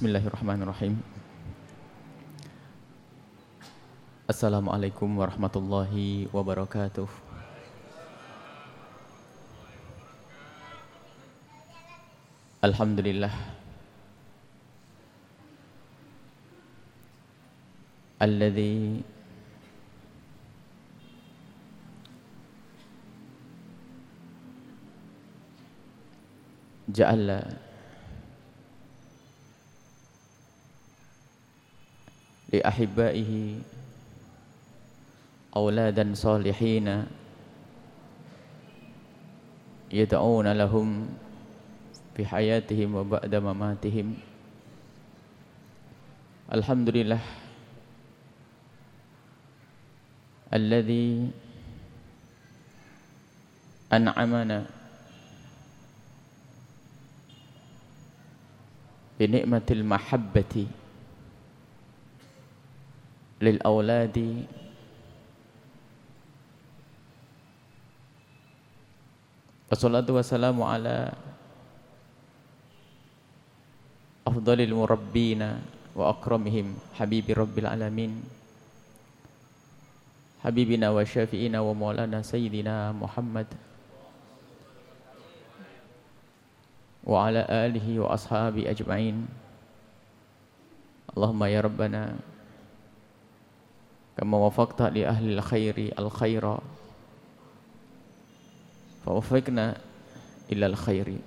بسم الله الرحمن الرحيم السلام عليكم ورحمة الله وبركاته الحمد لله الذي جعل لأحبائه أولادا صالحين يدعون لهم في حياتهم وبعد مماتهم. الحمد لله الذي أنعمنا بنعمة المحبة ni'matil mahabbati lil auladi Wassalatu wassalamu ala afdalil murabbina wa akramihim habibi rabbil alamin habibina wa syafi'ina wa maulana sayyidina Muhammad wa ala alihi wa ashabi ajma'in Allahumma ya Rabbana kama wafaqta li ahli al-khairi al-khaira fawfiqna ila al-khairi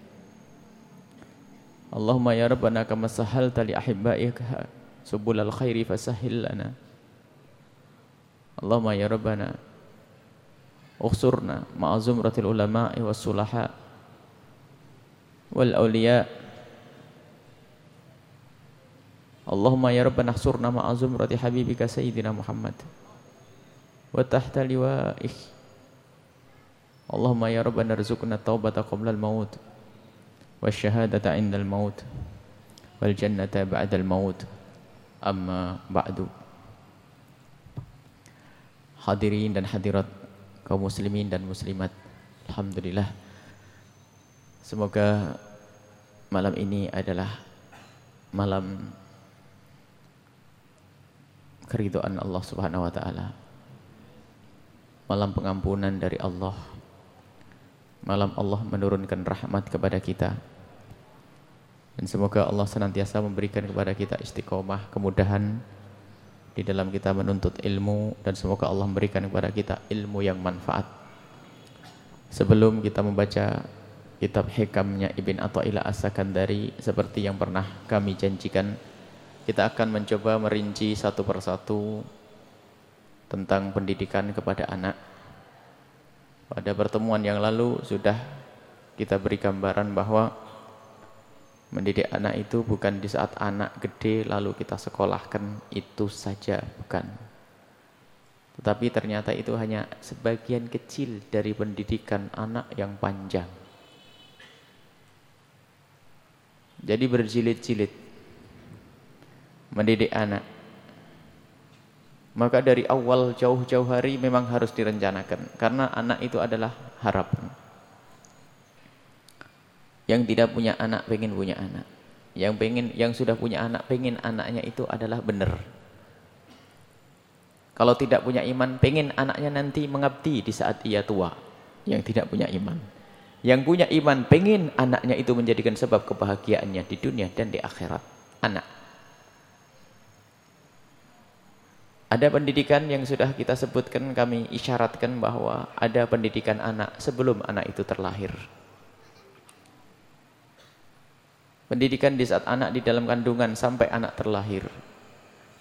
Allahumma ya Rabbana kama sahalta li ahibbaika subul al-khairi fasahhil Allahumma ya Rabbana khsurna ma'a zumrati habibika sayyidina Muhammad. Wa tahta liwa'ih. Allahumma ya Rabbana rizukna taubata qabla al-maut wa syahadata inda al-maut wal jannata ba'da al-maut amma ba'du. Hadirin dan hadirat kaum muslimin dan muslimat Alhamdulillah. Semoga malam ini adalah malam keridhaan Allah Subhanahu wa taala malam pengampunan dari Allah malam Allah menurunkan rahmat kepada kita. Dan semoga Allah senantiasa memberikan kepada kita istiqomah, kemudahan di dalam kita menuntut ilmu dan semoga Allah memberikan kepada kita ilmu yang manfaat. Sebelum kita membaca kitab hikamnya Ibn Atta'ila As-Sakandari seperti yang pernah kami janjikan, kita akan mencoba merinci satu persatu tentang pendidikan kepada anak pada pertemuan yang lalu sudah kita beri gambaran bahwa mendidik anak itu bukan di saat anak gede lalu kita sekolahkan itu saja, bukan. Tetapi ternyata itu hanya sebagian kecil dari pendidikan anak yang panjang. Jadi berjilid-jilid mendidik anak maka dari awal jauh-jauh hari memang harus direncanakan karena anak itu adalah harapan. Yang tidak punya anak pengen punya anak. Yang pengen yang sudah punya anak pengen anaknya itu adalah benar. Kalau tidak punya iman pengen anaknya nanti mengabdi di saat ia tua. Yang tidak punya iman. Yang punya iman pengen anaknya itu menjadikan sebab kebahagiaannya di dunia dan di akhirat. Anak. Ada pendidikan yang sudah kita sebutkan, kami isyaratkan bahwa ada pendidikan anak sebelum anak itu terlahir. Pendidikan di saat anak di dalam kandungan sampai anak terlahir.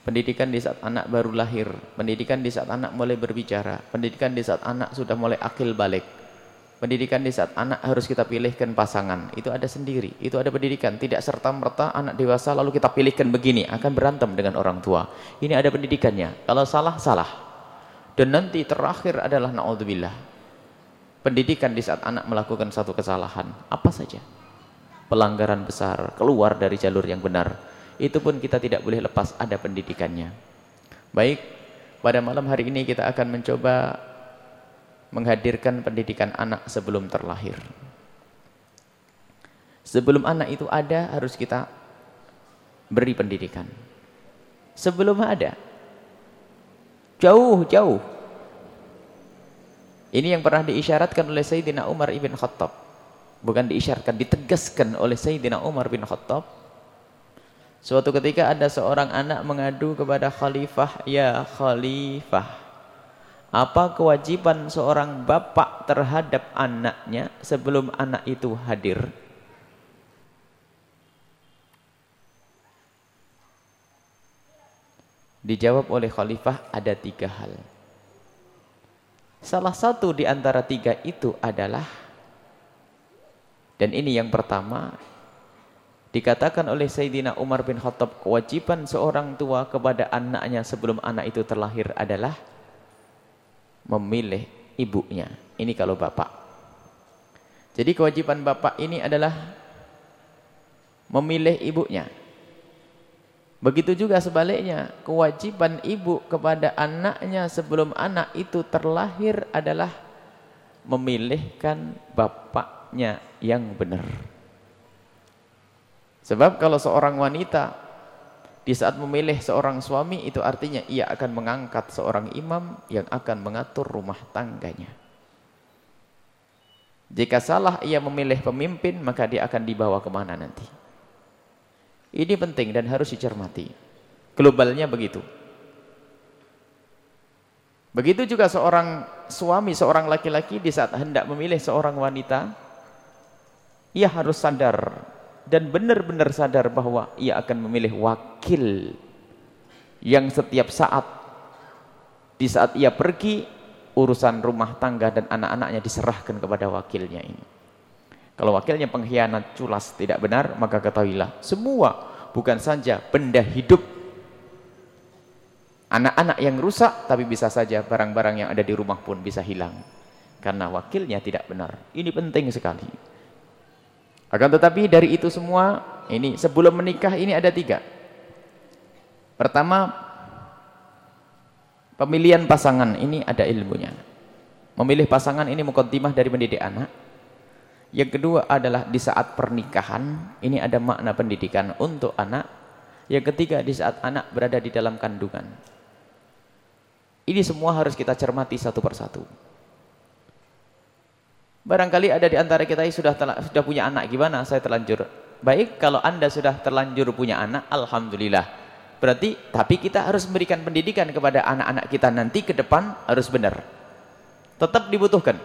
Pendidikan di saat anak baru lahir. Pendidikan di saat anak mulai berbicara. Pendidikan di saat anak sudah mulai akil balik. Pendidikan di saat anak harus kita pilihkan pasangan. Itu ada sendiri. Itu ada pendidikan. Tidak serta-merta anak dewasa lalu kita pilihkan begini. Akan berantem dengan orang tua. Ini ada pendidikannya. Kalau salah, salah. Dan nanti terakhir adalah na'udzubillah. Pendidikan di saat anak melakukan satu kesalahan. Apa saja. Pelanggaran besar. Keluar dari jalur yang benar. Itu pun kita tidak boleh lepas ada pendidikannya. Baik. Pada malam hari ini kita akan mencoba menghadirkan pendidikan anak sebelum terlahir. Sebelum anak itu ada harus kita beri pendidikan. Sebelum ada. Jauh-jauh. Ini yang pernah diisyaratkan oleh Sayyidina Umar ibn Khattab. Bukan diisyaratkan, ditegaskan oleh Sayyidina Umar bin Khattab. Suatu ketika ada seorang anak mengadu kepada khalifah, "Ya khalifah, apa kewajiban seorang bapak terhadap anaknya sebelum anak itu hadir?" Dijawab oleh khalifah ada tiga hal. Salah satu di antara tiga itu adalah dan ini yang pertama dikatakan oleh Sayyidina Umar bin Khattab kewajiban seorang tua kepada anaknya sebelum anak itu terlahir adalah memilih ibunya. Ini kalau bapak. Jadi kewajiban bapak ini adalah memilih ibunya. Begitu juga sebaliknya, kewajiban ibu kepada anaknya sebelum anak itu terlahir adalah memilihkan bapaknya yang benar. Sebab kalau seorang wanita di saat memilih seorang suami itu artinya ia akan mengangkat seorang imam yang akan mengatur rumah tangganya. Jika salah ia memilih pemimpin maka dia akan dibawa ke mana nanti. Ini penting dan harus dicermati. Globalnya begitu. Begitu juga seorang suami, seorang laki-laki di saat hendak memilih seorang wanita, ia harus sadar dan benar-benar sadar bahwa ia akan memilih wakil yang setiap saat di saat ia pergi urusan rumah tangga dan anak-anaknya diserahkan kepada wakilnya ini. Kalau wakilnya pengkhianat culas tidak benar, maka ketahuilah semua bukan saja benda hidup anak-anak yang rusak, tapi bisa saja barang-barang yang ada di rumah pun bisa hilang. Karena wakilnya tidak benar. Ini penting sekali. Akan tetapi dari itu semua, ini sebelum menikah ini ada tiga. Pertama, pemilihan pasangan ini ada ilmunya. Memilih pasangan ini mukaddimah dari mendidik anak. Yang kedua adalah di saat pernikahan, ini ada makna pendidikan untuk anak. Yang ketiga di saat anak berada di dalam kandungan. Ini semua harus kita cermati satu persatu. Barangkali ada di antara kita yang sudah sudah punya anak, gimana saya terlanjur? Baik, kalau Anda sudah terlanjur punya anak, Alhamdulillah. Berarti, tapi kita harus memberikan pendidikan kepada anak-anak kita nanti ke depan harus benar. Tetap dibutuhkan.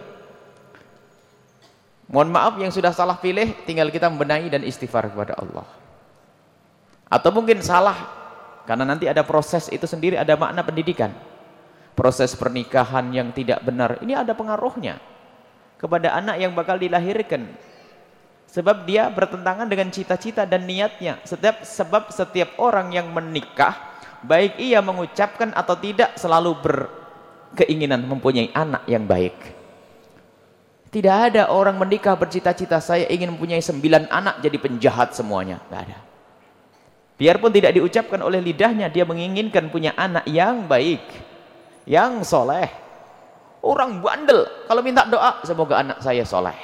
Mohon maaf yang sudah salah pilih, tinggal kita membenahi dan istighfar kepada Allah. Atau mungkin salah, karena nanti ada proses itu sendiri, ada makna pendidikan. Proses pernikahan yang tidak benar, ini ada pengaruhnya kepada anak yang bakal dilahirkan. Sebab dia bertentangan dengan cita-cita dan niatnya. Setiap sebab setiap orang yang menikah, baik ia mengucapkan atau tidak selalu berkeinginan mempunyai anak yang baik. Tidak ada orang menikah bercita-cita saya ingin mempunyai sembilan anak jadi penjahat semuanya. Tidak ada. Biarpun tidak diucapkan oleh lidahnya, dia menginginkan punya anak yang baik. Yang soleh. Orang bandel, kalau minta doa, semoga anak saya soleh.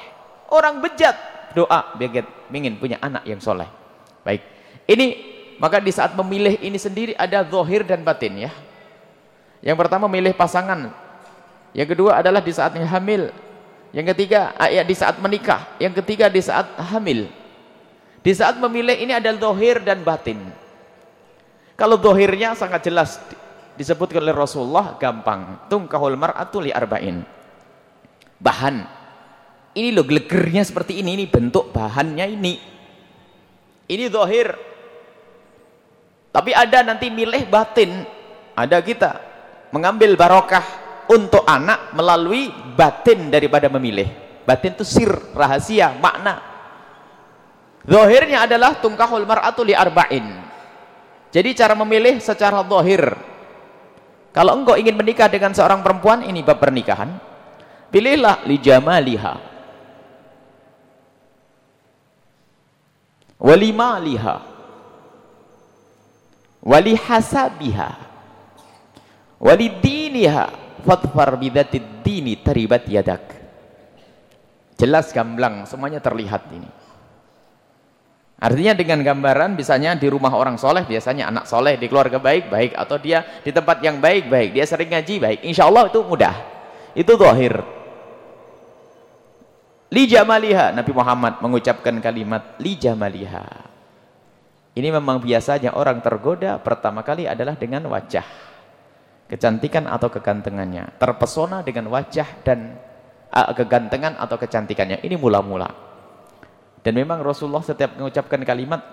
Orang bejat, doa, biar ingin punya anak yang soleh. Baik. Ini, maka di saat memilih ini sendiri ada zohir dan batin ya. Yang pertama memilih pasangan. Yang kedua adalah di saatnya hamil yang ketiga, ah, di saat menikah. Yang ketiga di saat hamil. Di saat memilih ini ada dohir dan batin. Kalau dohirnya sangat jelas disebutkan oleh Rasulullah gampang. Tungkahul mar'atu li arba'in. Bahan. Ini loh gelegernya seperti ini. Ini bentuk bahannya ini. Ini dohir. Tapi ada nanti milih batin. Ada kita mengambil barokah untuk anak melalui batin daripada memilih. Batin itu sir, rahasia, makna. Zohirnya adalah tungkahul mar'atu li arba'in. Jadi cara memilih secara zohir. Kalau engkau ingin menikah dengan seorang perempuan, ini bab pernikahan. Pilihlah li jamaliha. Walimaliha. Walihasabiha. Walidiniha fadfar bidatid dini taribat yadak jelas gamblang semuanya terlihat ini Artinya dengan gambaran misalnya di rumah orang soleh, biasanya anak soleh, di keluarga baik, baik. Atau dia di tempat yang baik, baik. Dia sering ngaji, baik. Insya Allah itu mudah. Itu zahir. Li jamaliha. Nabi Muhammad mengucapkan kalimat li jamaliha. Ini memang biasanya orang tergoda pertama kali adalah dengan wajah. Kecantikan atau kegantengannya. Terpesona dengan wajah dan uh, kegantengan atau kecantikannya. Ini mula-mula. Dan memang Rasulullah setiap mengucapkan kalimat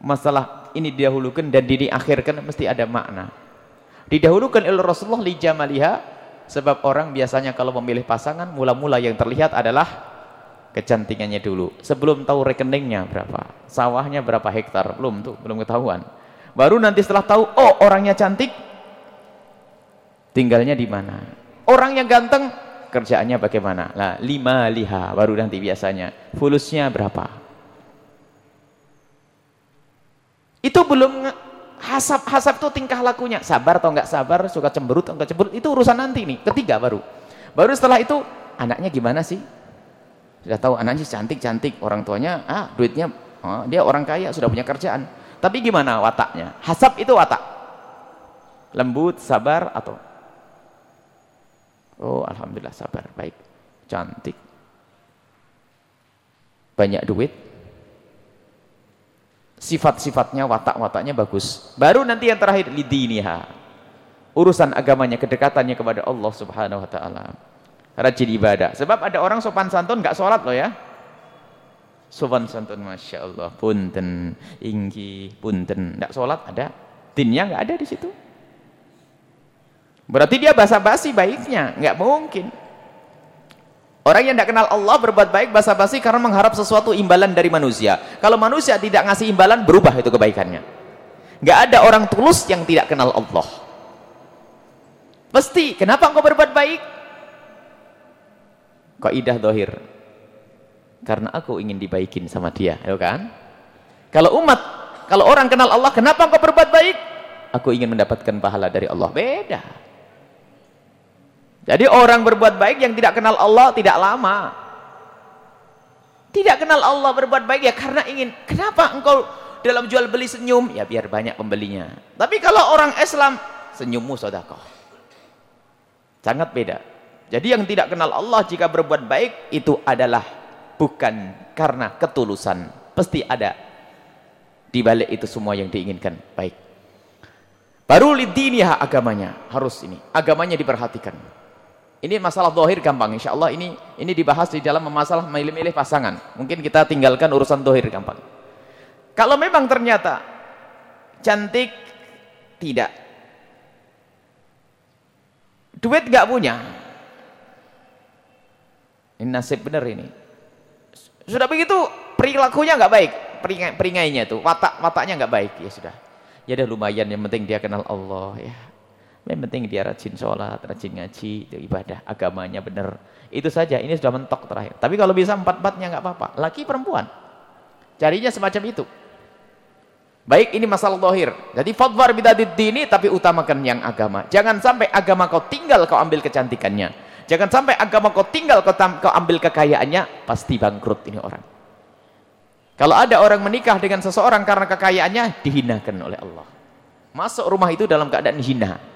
masalah ini didahulukan dan diakhirkan mesti ada makna. Didahulukan oleh Rasulullah li jamaliha sebab orang biasanya kalau memilih pasangan mula-mula yang terlihat adalah kecantikannya dulu. Sebelum tahu rekeningnya berapa, sawahnya berapa hektar, belum tuh, belum ketahuan. Baru nanti setelah tahu oh orangnya cantik tinggalnya di mana. Orang yang ganteng kerjaannya bagaimana? Lah, lima liha baru nanti biasanya. Fulusnya berapa? Itu belum hasab itu tingkah lakunya. Sabar atau enggak sabar, suka cemberut atau enggak cemberut, itu urusan nanti nih. Ketiga baru. Baru setelah itu anaknya gimana sih? Sudah tahu anaknya cantik-cantik, orang tuanya ah duitnya oh, dia orang kaya, sudah punya kerjaan. Tapi gimana wataknya? Hasab itu watak. Lembut, sabar atau Oh, alhamdulillah sabar, baik. Cantik. Banyak duit. Sifat-sifatnya, watak-wataknya bagus. Baru nanti yang terakhir lidiniha. Urusan agamanya, kedekatannya kepada Allah Subhanahu wa taala. Rajin ibadah. Sebab ada orang sopan santun enggak sholat loh ya. Sopan santun Masya Allah. Punten, inggi, punten. Enggak sholat ada. Dinnya enggak ada di situ. Berarti dia basa-basi baiknya, nggak mungkin. Orang yang tidak kenal Allah berbuat baik basa-basi karena mengharap sesuatu imbalan dari manusia. Kalau manusia tidak ngasih imbalan, berubah itu kebaikannya. Nggak ada orang tulus yang tidak kenal Allah. Pasti, kenapa engkau berbuat baik? Kaidah dohir. Karena aku ingin dibaikin sama dia, ya kan? Kalau umat, kalau orang kenal Allah, kenapa engkau berbuat baik? Aku ingin mendapatkan pahala dari Allah. Beda. Jadi orang berbuat baik yang tidak kenal Allah tidak lama. Tidak kenal Allah berbuat baik ya karena ingin. Kenapa engkau dalam jual beli senyum? Ya biar banyak pembelinya. Tapi kalau orang Islam senyummu sodakoh. Sangat beda. Jadi yang tidak kenal Allah jika berbuat baik itu adalah bukan karena ketulusan. Pasti ada di balik itu semua yang diinginkan baik. Baru lidiniha agamanya harus ini. Agamanya diperhatikan. Ini masalah dohir gampang, insya Allah ini ini dibahas di dalam masalah milih-milih pasangan. Mungkin kita tinggalkan urusan dohir gampang. Kalau memang ternyata cantik tidak, duit nggak punya, ini nasib benar ini. Sudah begitu perilakunya nggak baik, peringai, peringainya itu, watak wataknya nggak baik ya sudah. Ya udah lumayan, yang penting dia kenal Allah ya yang penting dia rajin sholat, rajin ngaji, itu ibadah, agamanya benar. Itu saja, ini sudah mentok terakhir. Tapi kalau bisa empat-empatnya nggak apa-apa. Laki perempuan. Carinya semacam itu. Baik, ini masalah dohir. Jadi fadwar bidadid dini, tapi utamakan yang agama. Jangan sampai agama kau tinggal, kau ambil kecantikannya. Jangan sampai agama kau tinggal, kau, kau ambil kekayaannya, pasti bangkrut ini orang. Kalau ada orang menikah dengan seseorang karena kekayaannya, dihinakan oleh Allah. Masuk rumah itu dalam keadaan hina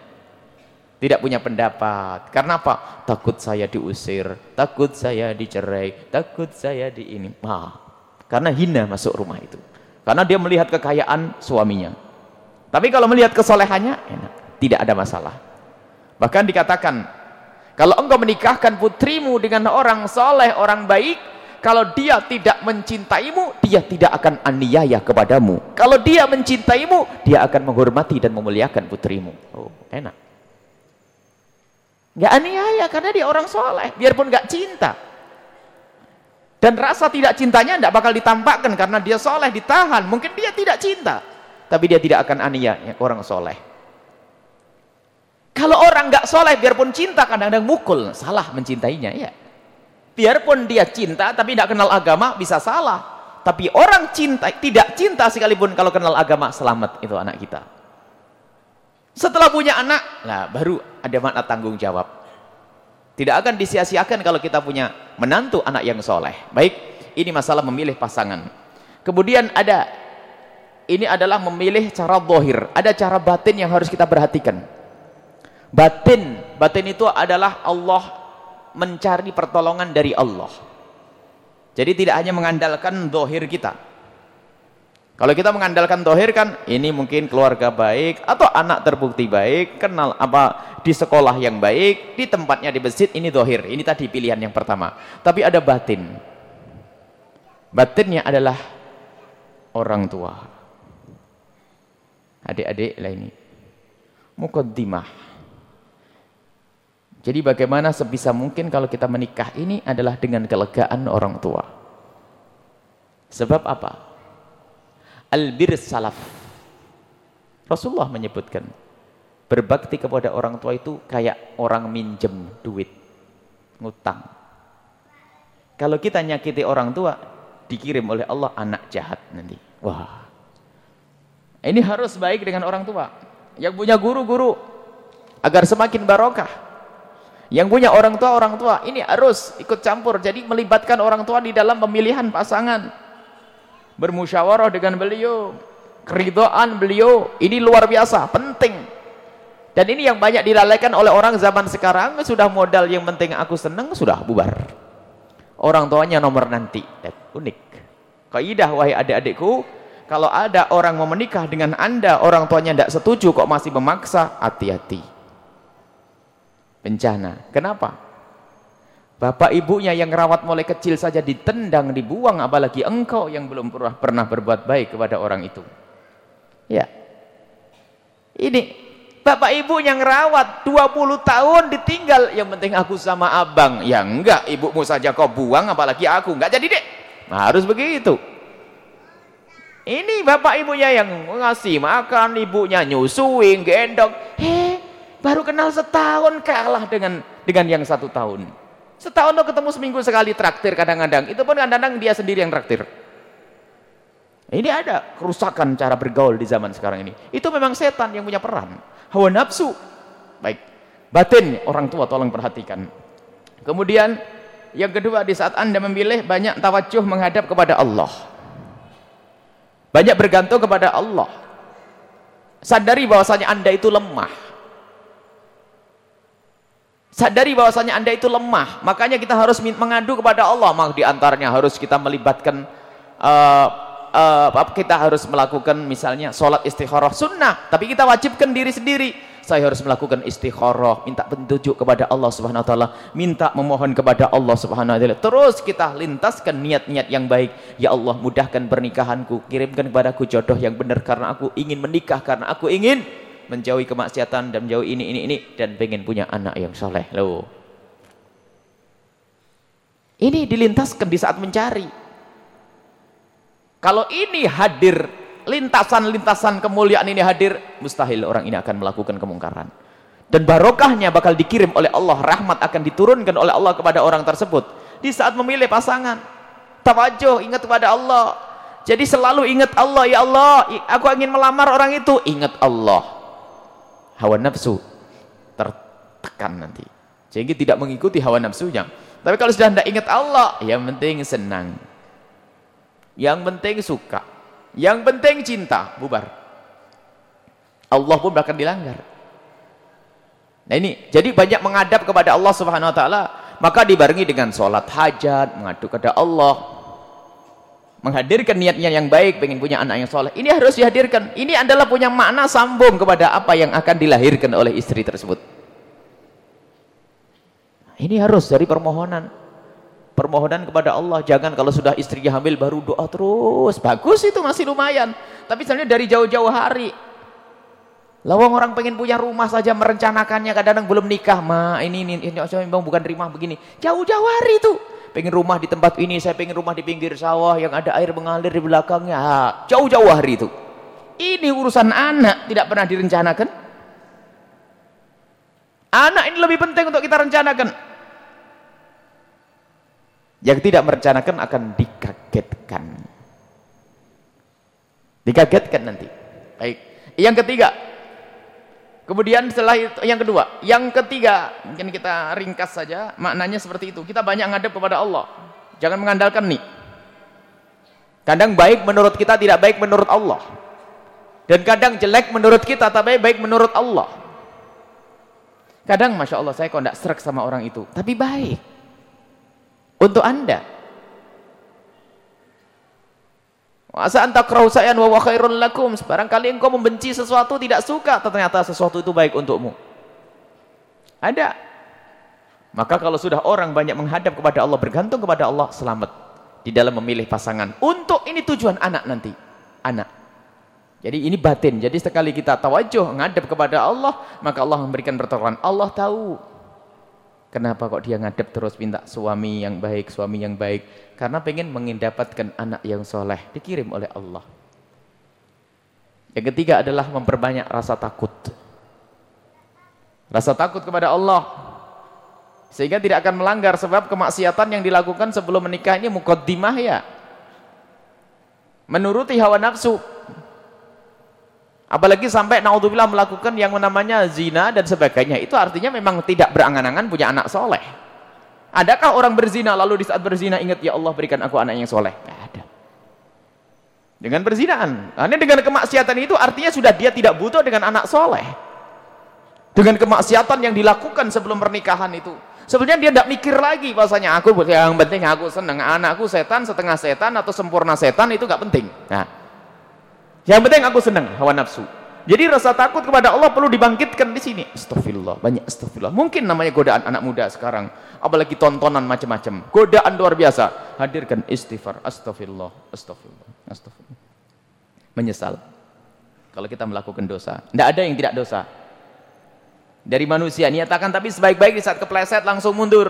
tidak punya pendapat. Karena apa? Takut saya diusir, takut saya dicerai, takut saya di ini. Ah, karena hina masuk rumah itu. Karena dia melihat kekayaan suaminya. Tapi kalau melihat kesolehannya, enak. Tidak ada masalah. Bahkan dikatakan, kalau engkau menikahkan putrimu dengan orang soleh, orang baik, kalau dia tidak mencintaimu, dia tidak akan aniaya kepadamu. Kalau dia mencintaimu, dia akan menghormati dan memuliakan putrimu. Oh, enak. Gak aniaya karena dia orang soleh, biarpun gak cinta. Dan rasa tidak cintanya tidak bakal ditampakkan karena dia soleh, ditahan. Mungkin dia tidak cinta, tapi dia tidak akan aniaya orang soleh. Kalau orang gak soleh, biarpun cinta kadang-kadang mukul, salah mencintainya ya. Biarpun dia cinta tapi tidak kenal agama bisa salah. Tapi orang cinta tidak cinta sekalipun kalau kenal agama selamat itu anak kita. Setelah punya anak, lah baru ada makna tanggung jawab. Tidak akan disia-siakan kalau kita punya menantu anak yang soleh. Baik, ini masalah memilih pasangan. Kemudian ada ini adalah memilih cara zahir. Ada cara batin yang harus kita perhatikan. Batin, batin itu adalah Allah mencari pertolongan dari Allah. Jadi tidak hanya mengandalkan zahir kita. Kalau kita mengandalkan dohir kan, ini mungkin keluarga baik, atau anak terbukti baik, kenal apa di sekolah yang baik, di tempatnya di masjid, ini dohir. Ini tadi pilihan yang pertama. Tapi ada batin. Batinnya adalah orang tua. Adik-adik lah ini. Mukaddimah. Jadi bagaimana sebisa mungkin kalau kita menikah ini adalah dengan kelegaan orang tua. Sebab apa? Albir salaf. Rasulullah menyebutkan berbakti kepada orang tua itu kayak orang minjem duit, ngutang. Kalau kita nyakiti orang tua, dikirim oleh Allah anak jahat nanti. Wah. Ini harus baik dengan orang tua. Yang punya guru-guru agar semakin barokah. Yang punya orang tua orang tua ini harus ikut campur. Jadi melibatkan orang tua di dalam pemilihan pasangan bermusyawarah dengan beliau. Keridhaan beliau ini luar biasa penting. Dan ini yang banyak dilalaikan oleh orang zaman sekarang sudah modal yang penting aku senang sudah bubar. Orang tuanya nomor nanti dan unik. Kaidah wahai adik-adikku kalau ada orang mau menikah dengan anda orang tuanya tidak setuju kok masih memaksa hati-hati. Bencana. Kenapa Bapak ibunya yang rawat mulai kecil saja ditendang, dibuang, apalagi engkau yang belum pernah, pernah berbuat baik kepada orang itu. Ya. Ini bapak ibu yang rawat 20 tahun ditinggal, yang penting aku sama abang. Ya enggak, ibumu saja kau buang, apalagi aku. Enggak jadi dek. Nah, harus begitu. Ini bapak ibunya yang ngasih makan, ibunya nyusuin, gendong. Heh, baru kenal setahun kalah dengan dengan yang satu tahun. Setahun lo ketemu seminggu sekali traktir kadang-kadang. Itu pun kadang-kadang dia sendiri yang traktir. Ini ada kerusakan cara bergaul di zaman sekarang ini. Itu memang setan yang punya peran. Hawa nafsu. Baik. Batin orang tua tolong perhatikan. Kemudian yang kedua di saat Anda memilih banyak tawajuh menghadap kepada Allah. Banyak bergantung kepada Allah. Sadari bahwasanya Anda itu lemah. Sadari bahwasanya Anda itu lemah. Makanya kita harus mengadu kepada Allah. Maka di antaranya harus kita melibatkan uh, uh, kita harus melakukan misalnya sholat istikharah sunnah. Tapi kita wajibkan diri sendiri. Saya harus melakukan istikharah, minta petunjuk kepada Allah Subhanahu wa taala, minta memohon kepada Allah Subhanahu wa taala. Terus kita lintaskan niat-niat yang baik. Ya Allah, mudahkan pernikahanku, kirimkan kepadaku jodoh yang benar karena aku ingin menikah karena aku ingin menjauhi kemaksiatan dan menjauhi ini ini ini dan pengen punya anak yang soleh. Loh. Ini dilintaskan di saat mencari. Kalau ini hadir lintasan-lintasan kemuliaan ini hadir mustahil orang ini akan melakukan kemungkaran. Dan barokahnya bakal dikirim oleh Allah rahmat akan diturunkan oleh Allah kepada orang tersebut di saat memilih pasangan. Tawajuh ingat kepada Allah. Jadi selalu ingat Allah ya Allah aku ingin melamar orang itu. Ingat Allah hawa nafsu tertekan nanti. Sehingga tidak mengikuti hawa nafsunya. Tapi kalau sudah tidak ingat Allah yang penting senang. Yang penting suka. Yang penting cinta bubar. Allah pun bahkan dilanggar. Nah ini jadi banyak menghadap kepada Allah subhanahu wa ta'ala maka dibarengi dengan sholat hajat mengadu kepada Allah menghadirkan niatnya yang baik pengen punya anak yang soleh. Ini harus dihadirkan. Ini adalah punya makna sambung kepada apa yang akan dilahirkan oleh istri tersebut. Ini harus dari permohonan. Permohonan kepada Allah. Jangan kalau sudah istrinya hamil baru doa terus. Bagus itu masih lumayan. Tapi misalnya dari jauh-jauh hari lawang orang pengen punya rumah saja merencanakannya kadang-kadang belum nikah ma ini ini, ini, ini bukan rumah begini jauh-jauh hari itu pengen rumah di tempat ini, saya pengen rumah di pinggir sawah yang ada air mengalir di belakangnya. Jauh-jauh hari itu. Ini urusan anak tidak pernah direncanakan. Anak ini lebih penting untuk kita rencanakan. Yang tidak merencanakan akan dikagetkan. Dikagetkan nanti. Baik. Yang ketiga, Kemudian setelah itu yang kedua, yang ketiga, mungkin kita ringkas saja, maknanya seperti itu. Kita banyak ngadep kepada Allah. Jangan mengandalkan nih. Kadang baik menurut kita tidak baik menurut Allah. Dan kadang jelek menurut kita tapi baik menurut Allah. Kadang Masya Allah saya kok tidak serak sama orang itu. Tapi baik. Untuk anda. Masa anta kerausayan wa khairun lakum. Barangkali engkau membenci sesuatu tidak suka. Ternyata sesuatu itu baik untukmu. Ada. Maka kalau sudah orang banyak menghadap kepada Allah. Bergantung kepada Allah. Selamat. Di dalam memilih pasangan. Untuk ini tujuan anak nanti. Anak. Jadi ini batin. Jadi sekali kita tawajuh ngadep kepada Allah, maka Allah memberikan pertolongan. Allah tahu kenapa kok dia ngadep terus minta suami yang baik, suami yang baik. Karena pengen mendapatkan anak yang soleh. Dikirim oleh Allah. Yang ketiga adalah memperbanyak rasa takut. Rasa takut kepada Allah. Sehingga tidak akan melanggar sebab kemaksiatan yang dilakukan sebelum menikah ini mukaddimah ya. Menuruti hawa nafsu. Apalagi sampai naudzubillah melakukan yang namanya zina dan sebagainya. Itu artinya memang tidak berangan-angan punya anak soleh. Adakah orang berzina lalu di saat berzina ingat ya Allah berikan aku anak yang soleh? Tidak ada. Dengan berzinaan. Karena dengan kemaksiatan itu artinya sudah dia tidak butuh dengan anak soleh. Dengan kemaksiatan yang dilakukan sebelum pernikahan itu. Sebenarnya dia tidak mikir lagi bahasanya aku yang penting aku senang anakku setan setengah setan atau sempurna setan itu nggak penting. Nah, yang penting aku senang hawa nafsu. Jadi rasa takut kepada Allah perlu dibangkitkan di sini. Astagfirullah, banyak astagfirullah. Mungkin namanya godaan anak muda sekarang, apalagi tontonan macam-macam. Godaan luar biasa. Hadirkan istighfar, astagfirullah, astagfirullah, astagfirullah. Menyesal. Kalau kita melakukan dosa. Tidak ada yang tidak dosa. Dari manusia niatakan tapi sebaik-baik di saat kepleset langsung mundur.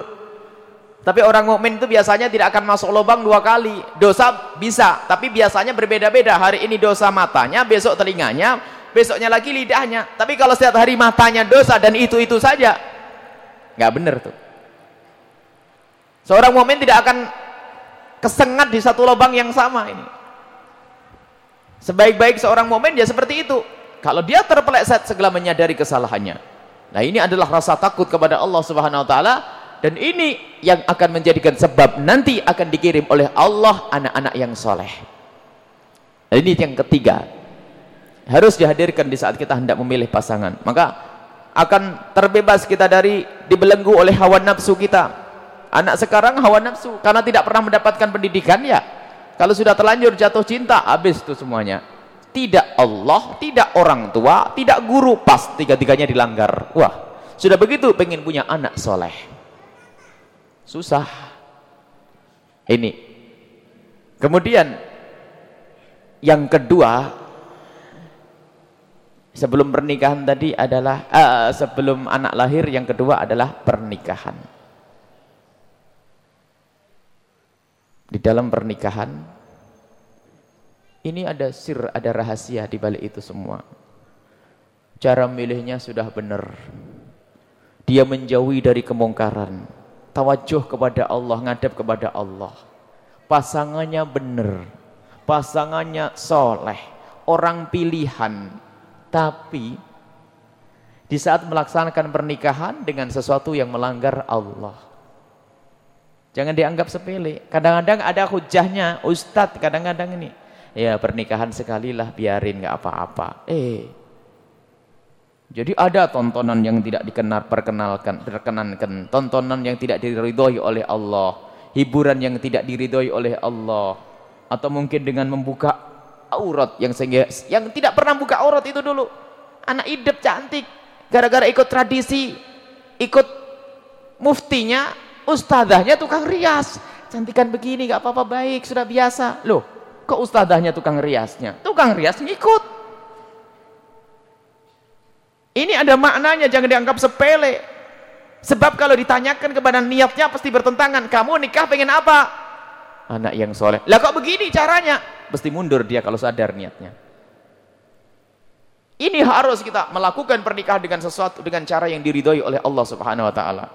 Tapi orang mukmin itu biasanya tidak akan masuk lubang dua kali. Dosa bisa, tapi biasanya berbeda-beda. Hari ini dosa matanya, besok telinganya, besoknya lagi lidahnya. Tapi kalau setiap hari matanya dosa dan itu-itu saja, nggak benar tuh. Seorang mukmin tidak akan kesengat di satu lubang yang sama ini. Sebaik-baik seorang mukmin ya seperti itu. Kalau dia terpeleset segala menyadari kesalahannya. Nah, ini adalah rasa takut kepada Allah Subhanahu wa taala dan ini yang akan menjadikan sebab nanti akan dikirim oleh Allah anak-anak yang soleh. Dan ini yang ketiga. Harus dihadirkan di saat kita hendak memilih pasangan. Maka akan terbebas kita dari dibelenggu oleh hawa nafsu kita. Anak sekarang hawa nafsu karena tidak pernah mendapatkan pendidikan ya. Kalau sudah terlanjur jatuh cinta habis itu semuanya. Tidak Allah, tidak orang tua, tidak guru pas tiga-tiganya dilanggar. Wah sudah begitu pengen punya anak soleh susah. Ini. Kemudian yang kedua sebelum pernikahan tadi adalah uh, sebelum anak lahir yang kedua adalah pernikahan. Di dalam pernikahan ini ada sir, ada rahasia di balik itu semua. Cara milihnya sudah benar. Dia menjauhi dari kemungkaran tawajuh kepada Allah, ngadep kepada Allah. Pasangannya benar, pasangannya soleh, orang pilihan. Tapi di saat melaksanakan pernikahan dengan sesuatu yang melanggar Allah. Jangan dianggap sepele. Kadang-kadang ada hujahnya, ustadz kadang-kadang ini. Ya pernikahan sekali lah biarin nggak apa-apa. Eh jadi ada tontonan yang tidak dikenal perkenalkan perkenankan, tontonan yang tidak diridhoi oleh Allah, hiburan yang tidak diridhoi oleh Allah, atau mungkin dengan membuka aurat yang sehingga yang tidak pernah buka aurat itu dulu. Anak hidup cantik gara-gara ikut tradisi, ikut muftinya, ustazahnya tukang rias. Cantikan begini gak apa-apa baik, sudah biasa. Loh, kok ustazahnya tukang riasnya? Tukang rias ngikut. Ini ada maknanya, jangan dianggap sepele. Sebab kalau ditanyakan kepada niatnya pasti bertentangan. Kamu nikah pengen apa? Anak yang soleh. Lah kok begini caranya? Pasti mundur dia kalau sadar niatnya. Ini harus kita melakukan pernikahan dengan sesuatu dengan cara yang diridhoi oleh Allah Subhanahu wa taala.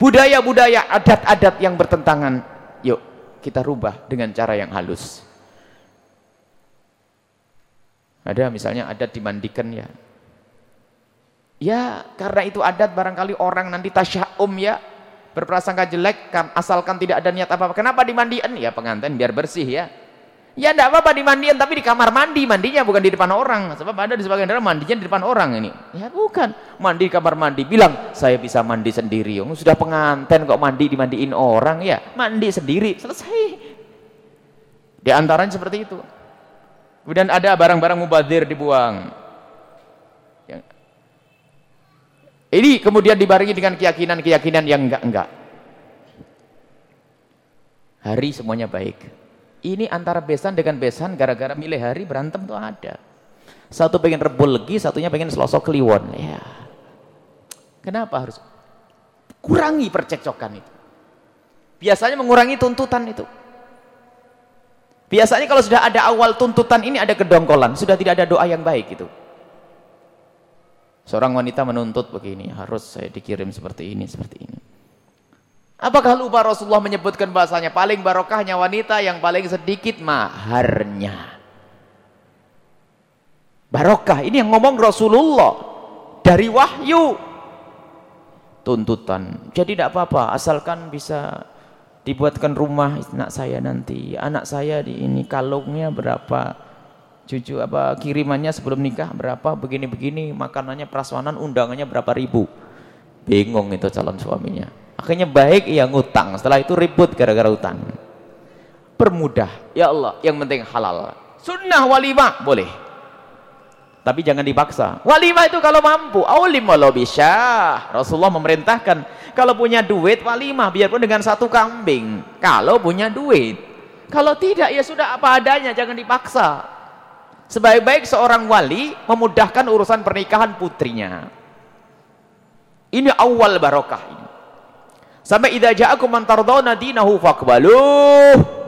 Budaya-budaya, adat-adat yang bertentangan, yuk kita rubah dengan cara yang halus. Ada misalnya adat dimandikan ya. Ya, karena itu adat barangkali orang nanti tasya'um ya. berprasangka jelek asalkan tidak ada niat apa-apa. Kenapa dimandikan? Ya pengantin biar bersih ya. Ya enggak apa-apa dimandikan tapi di kamar mandi, mandinya bukan di depan orang. Sebab ada di sebagian daerah mandinya di depan orang ini. Ya bukan, mandi di kamar mandi. Bilang, saya bisa mandi sendiri. Oh, sudah pengantin kok mandi dimandiin orang ya. Mandi sendiri, selesai. Di antaranya seperti itu. Kemudian ada barang-barang mubazir dibuang. Ya. Ini kemudian dibarengi dengan keyakinan-keyakinan yang enggak-enggak. Hari semuanya baik. Ini antara besan dengan besan gara-gara milih hari berantem tuh ada. Satu pengen rebul lagi, satunya pengen selosok kliwon. Ya. Kenapa harus kurangi percekcokan itu? Biasanya mengurangi tuntutan itu. Biasanya kalau sudah ada awal tuntutan ini ada kedongkolan, sudah tidak ada doa yang baik itu. Seorang wanita menuntut begini, harus saya dikirim seperti ini, seperti ini. Apakah lupa Rasulullah menyebutkan bahasanya paling barokahnya wanita yang paling sedikit maharnya. Barokah ini yang ngomong Rasulullah dari wahyu tuntutan. Jadi tidak apa-apa asalkan bisa dibuatkan rumah anak saya nanti. Anak saya di ini kalungnya berapa? Cucu apa kirimannya sebelum nikah berapa? Begini-begini makanannya praswanan undangannya berapa ribu. Bingung itu calon suaminya akhirnya baik ia ngutang setelah itu ribut gara-gara utang permudah ya Allah yang penting halal sunnah walimah boleh tapi jangan dipaksa. Walimah itu kalau mampu. Awlim walau bisa Rasulullah memerintahkan kalau punya duit walimah biarpun dengan satu kambing. Kalau punya duit. Kalau tidak ya sudah apa adanya jangan dipaksa. Sebaik-baik seorang wali memudahkan urusan pernikahan putrinya. Ini awal barokah ini. Sampai idza ja'akum man tardawna dinahu faqbaluh.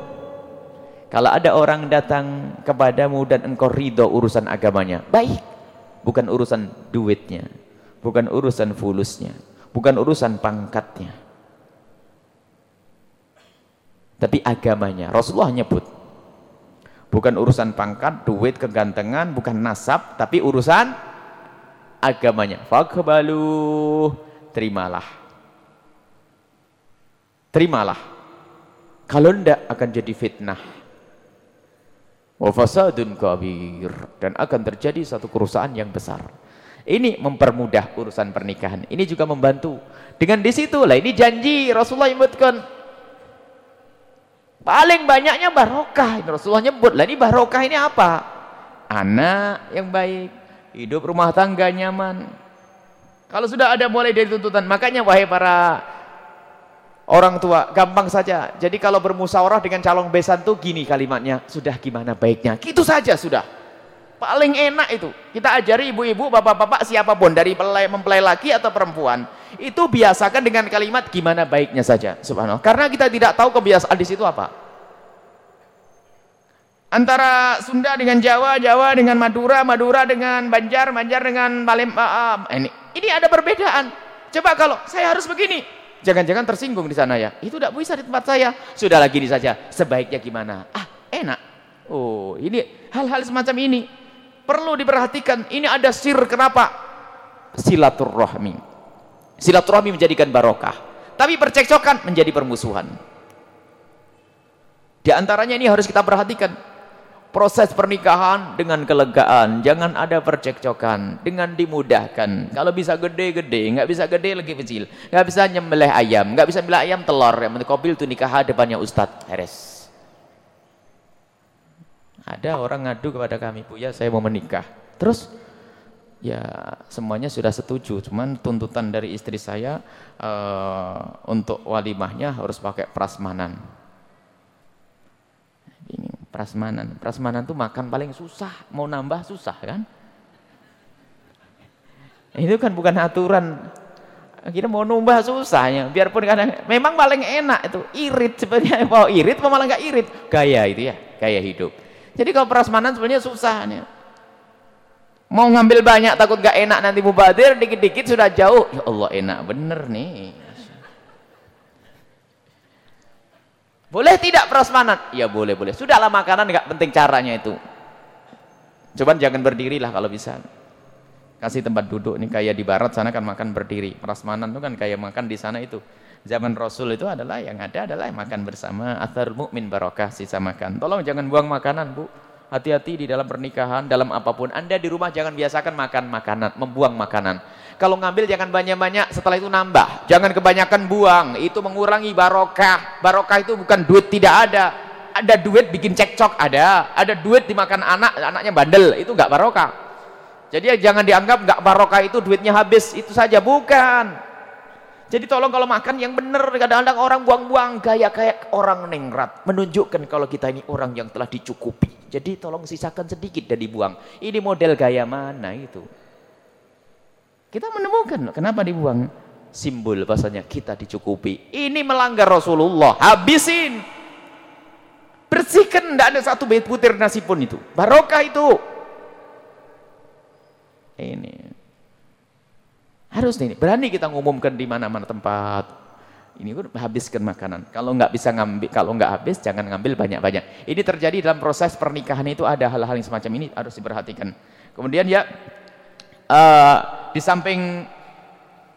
Kalau ada orang datang kepadamu dan engkau ridho urusan agamanya, baik. Bukan urusan duitnya, bukan urusan fulusnya, bukan urusan pangkatnya. Tapi agamanya. Rasulullah nyebut. Bukan urusan pangkat, duit, kegantengan, bukan nasab, tapi urusan agamanya. Faqbaluh. Terimalah terimalah kalau tidak akan jadi fitnah wa fasadun kabir. Dan akan terjadi satu kerusakan yang besar. Ini mempermudah urusan pernikahan. Ini juga membantu. Dengan di situlah ini janji Rasulullah menyebutkan paling banyaknya barokah. Rasulullah nyebut lah ini barokah ini apa? Anak yang baik hidup rumah tangga nyaman. Kalau sudah ada mulai dari tuntutan. Makanya wahai para Orang tua, gampang saja. Jadi kalau bermusyawarah dengan calon besan tuh gini kalimatnya, sudah gimana baiknya. Gitu saja sudah. Paling enak itu. Kita ajari ibu-ibu, bapak-bapak, siapa pun dari mempelai laki atau perempuan, itu biasakan dengan kalimat gimana baiknya saja. Subhanallah. Karena kita tidak tahu kebiasaan di situ apa. Antara Sunda dengan Jawa, Jawa dengan Madura, Madura dengan Banjar, Banjar dengan Palembang. Uh, uh, ini, ini ada perbedaan. Coba kalau saya harus begini, Jangan-jangan tersinggung di sana ya. Itu tidak bisa di tempat saya. Sudah lagi di saja. Sebaiknya gimana? Ah, enak. Oh, ini hal-hal semacam ini perlu diperhatikan. Ini ada sir kenapa? Silaturahmi. Silaturahmi menjadikan barokah. Tapi percekcokan menjadi permusuhan. Di antaranya ini harus kita perhatikan proses pernikahan dengan kelegaan jangan ada percekcokan dengan dimudahkan. Kalau bisa gede-gede nggak bisa gede lagi kecil. Nggak bisa nyembelih ayam nggak bisa nyembelih ayam telur. Yang penting kobil itu nikah depannya ustadz heres ada orang ngadu kepada kami bu ya saya mau menikah. Terus ya semuanya sudah setuju. Cuman tuntutan dari istri saya uh, untuk walimahnya harus pakai prasmanan ini prasmanan. Prasmanan tuh makan paling susah, mau nambah susah kan? Itu kan bukan aturan. Kita mau nambah susahnya, biarpun kadang memang paling enak itu irit sebenarnya. Mau irit, mau malah nggak irit, gaya itu ya, gaya hidup. Jadi kalau prasmanan sebenarnya susahnya. Mau ngambil banyak takut gak enak nanti mubadir dikit-dikit sudah jauh. Ya Allah enak bener nih. Boleh tidak prasmanan? Ya boleh, boleh. Sudahlah makanan nggak penting caranya itu. Cuman jangan berdiri lah kalau bisa. Kasih tempat duduk nih kayak di barat sana kan makan berdiri. Prasmanan itu kan kayak makan di sana itu. Zaman Rasul itu adalah yang ada adalah makan bersama. Athar mukmin barokah sisa makan. Tolong jangan buang makanan, Bu. Hati-hati di dalam pernikahan, dalam apa pun. Anda di rumah jangan biasakan makan makanan, membuang makanan. Kalau ngambil jangan banyak-banyak, setelah itu nambah. Jangan kebanyakan buang, itu mengurangi barokah. Barokah itu bukan duit tidak ada. Ada duit bikin cekcok, ada. Ada duit dimakan anak, anaknya bandel, itu enggak barokah. Jadi jangan dianggap enggak barokah itu duitnya habis, itu saja. Bukan. Jadi tolong kalau makan yang benar, kadang-kadang orang buang-buang gaya kayak orang nengrat, menunjukkan kalau kita ini orang yang telah dicukupi. Jadi tolong sisakan sedikit dan dibuang. Ini model gaya mana itu? Kita menemukan kenapa dibuang? Simbol bahasanya kita dicukupi. Ini melanggar Rasulullah. Habisin. Bersihkan, tidak ada satu butir nasi pun itu. Barokah itu. Ini. Harus nih, berani kita ngumumkan di mana-mana tempat. Ini habiskan makanan. Kalau nggak bisa ngambil, kalau nggak habis jangan ngambil banyak-banyak. Ini terjadi dalam proses pernikahan itu ada hal-hal yang semacam ini harus diperhatikan. Kemudian ya uh, di samping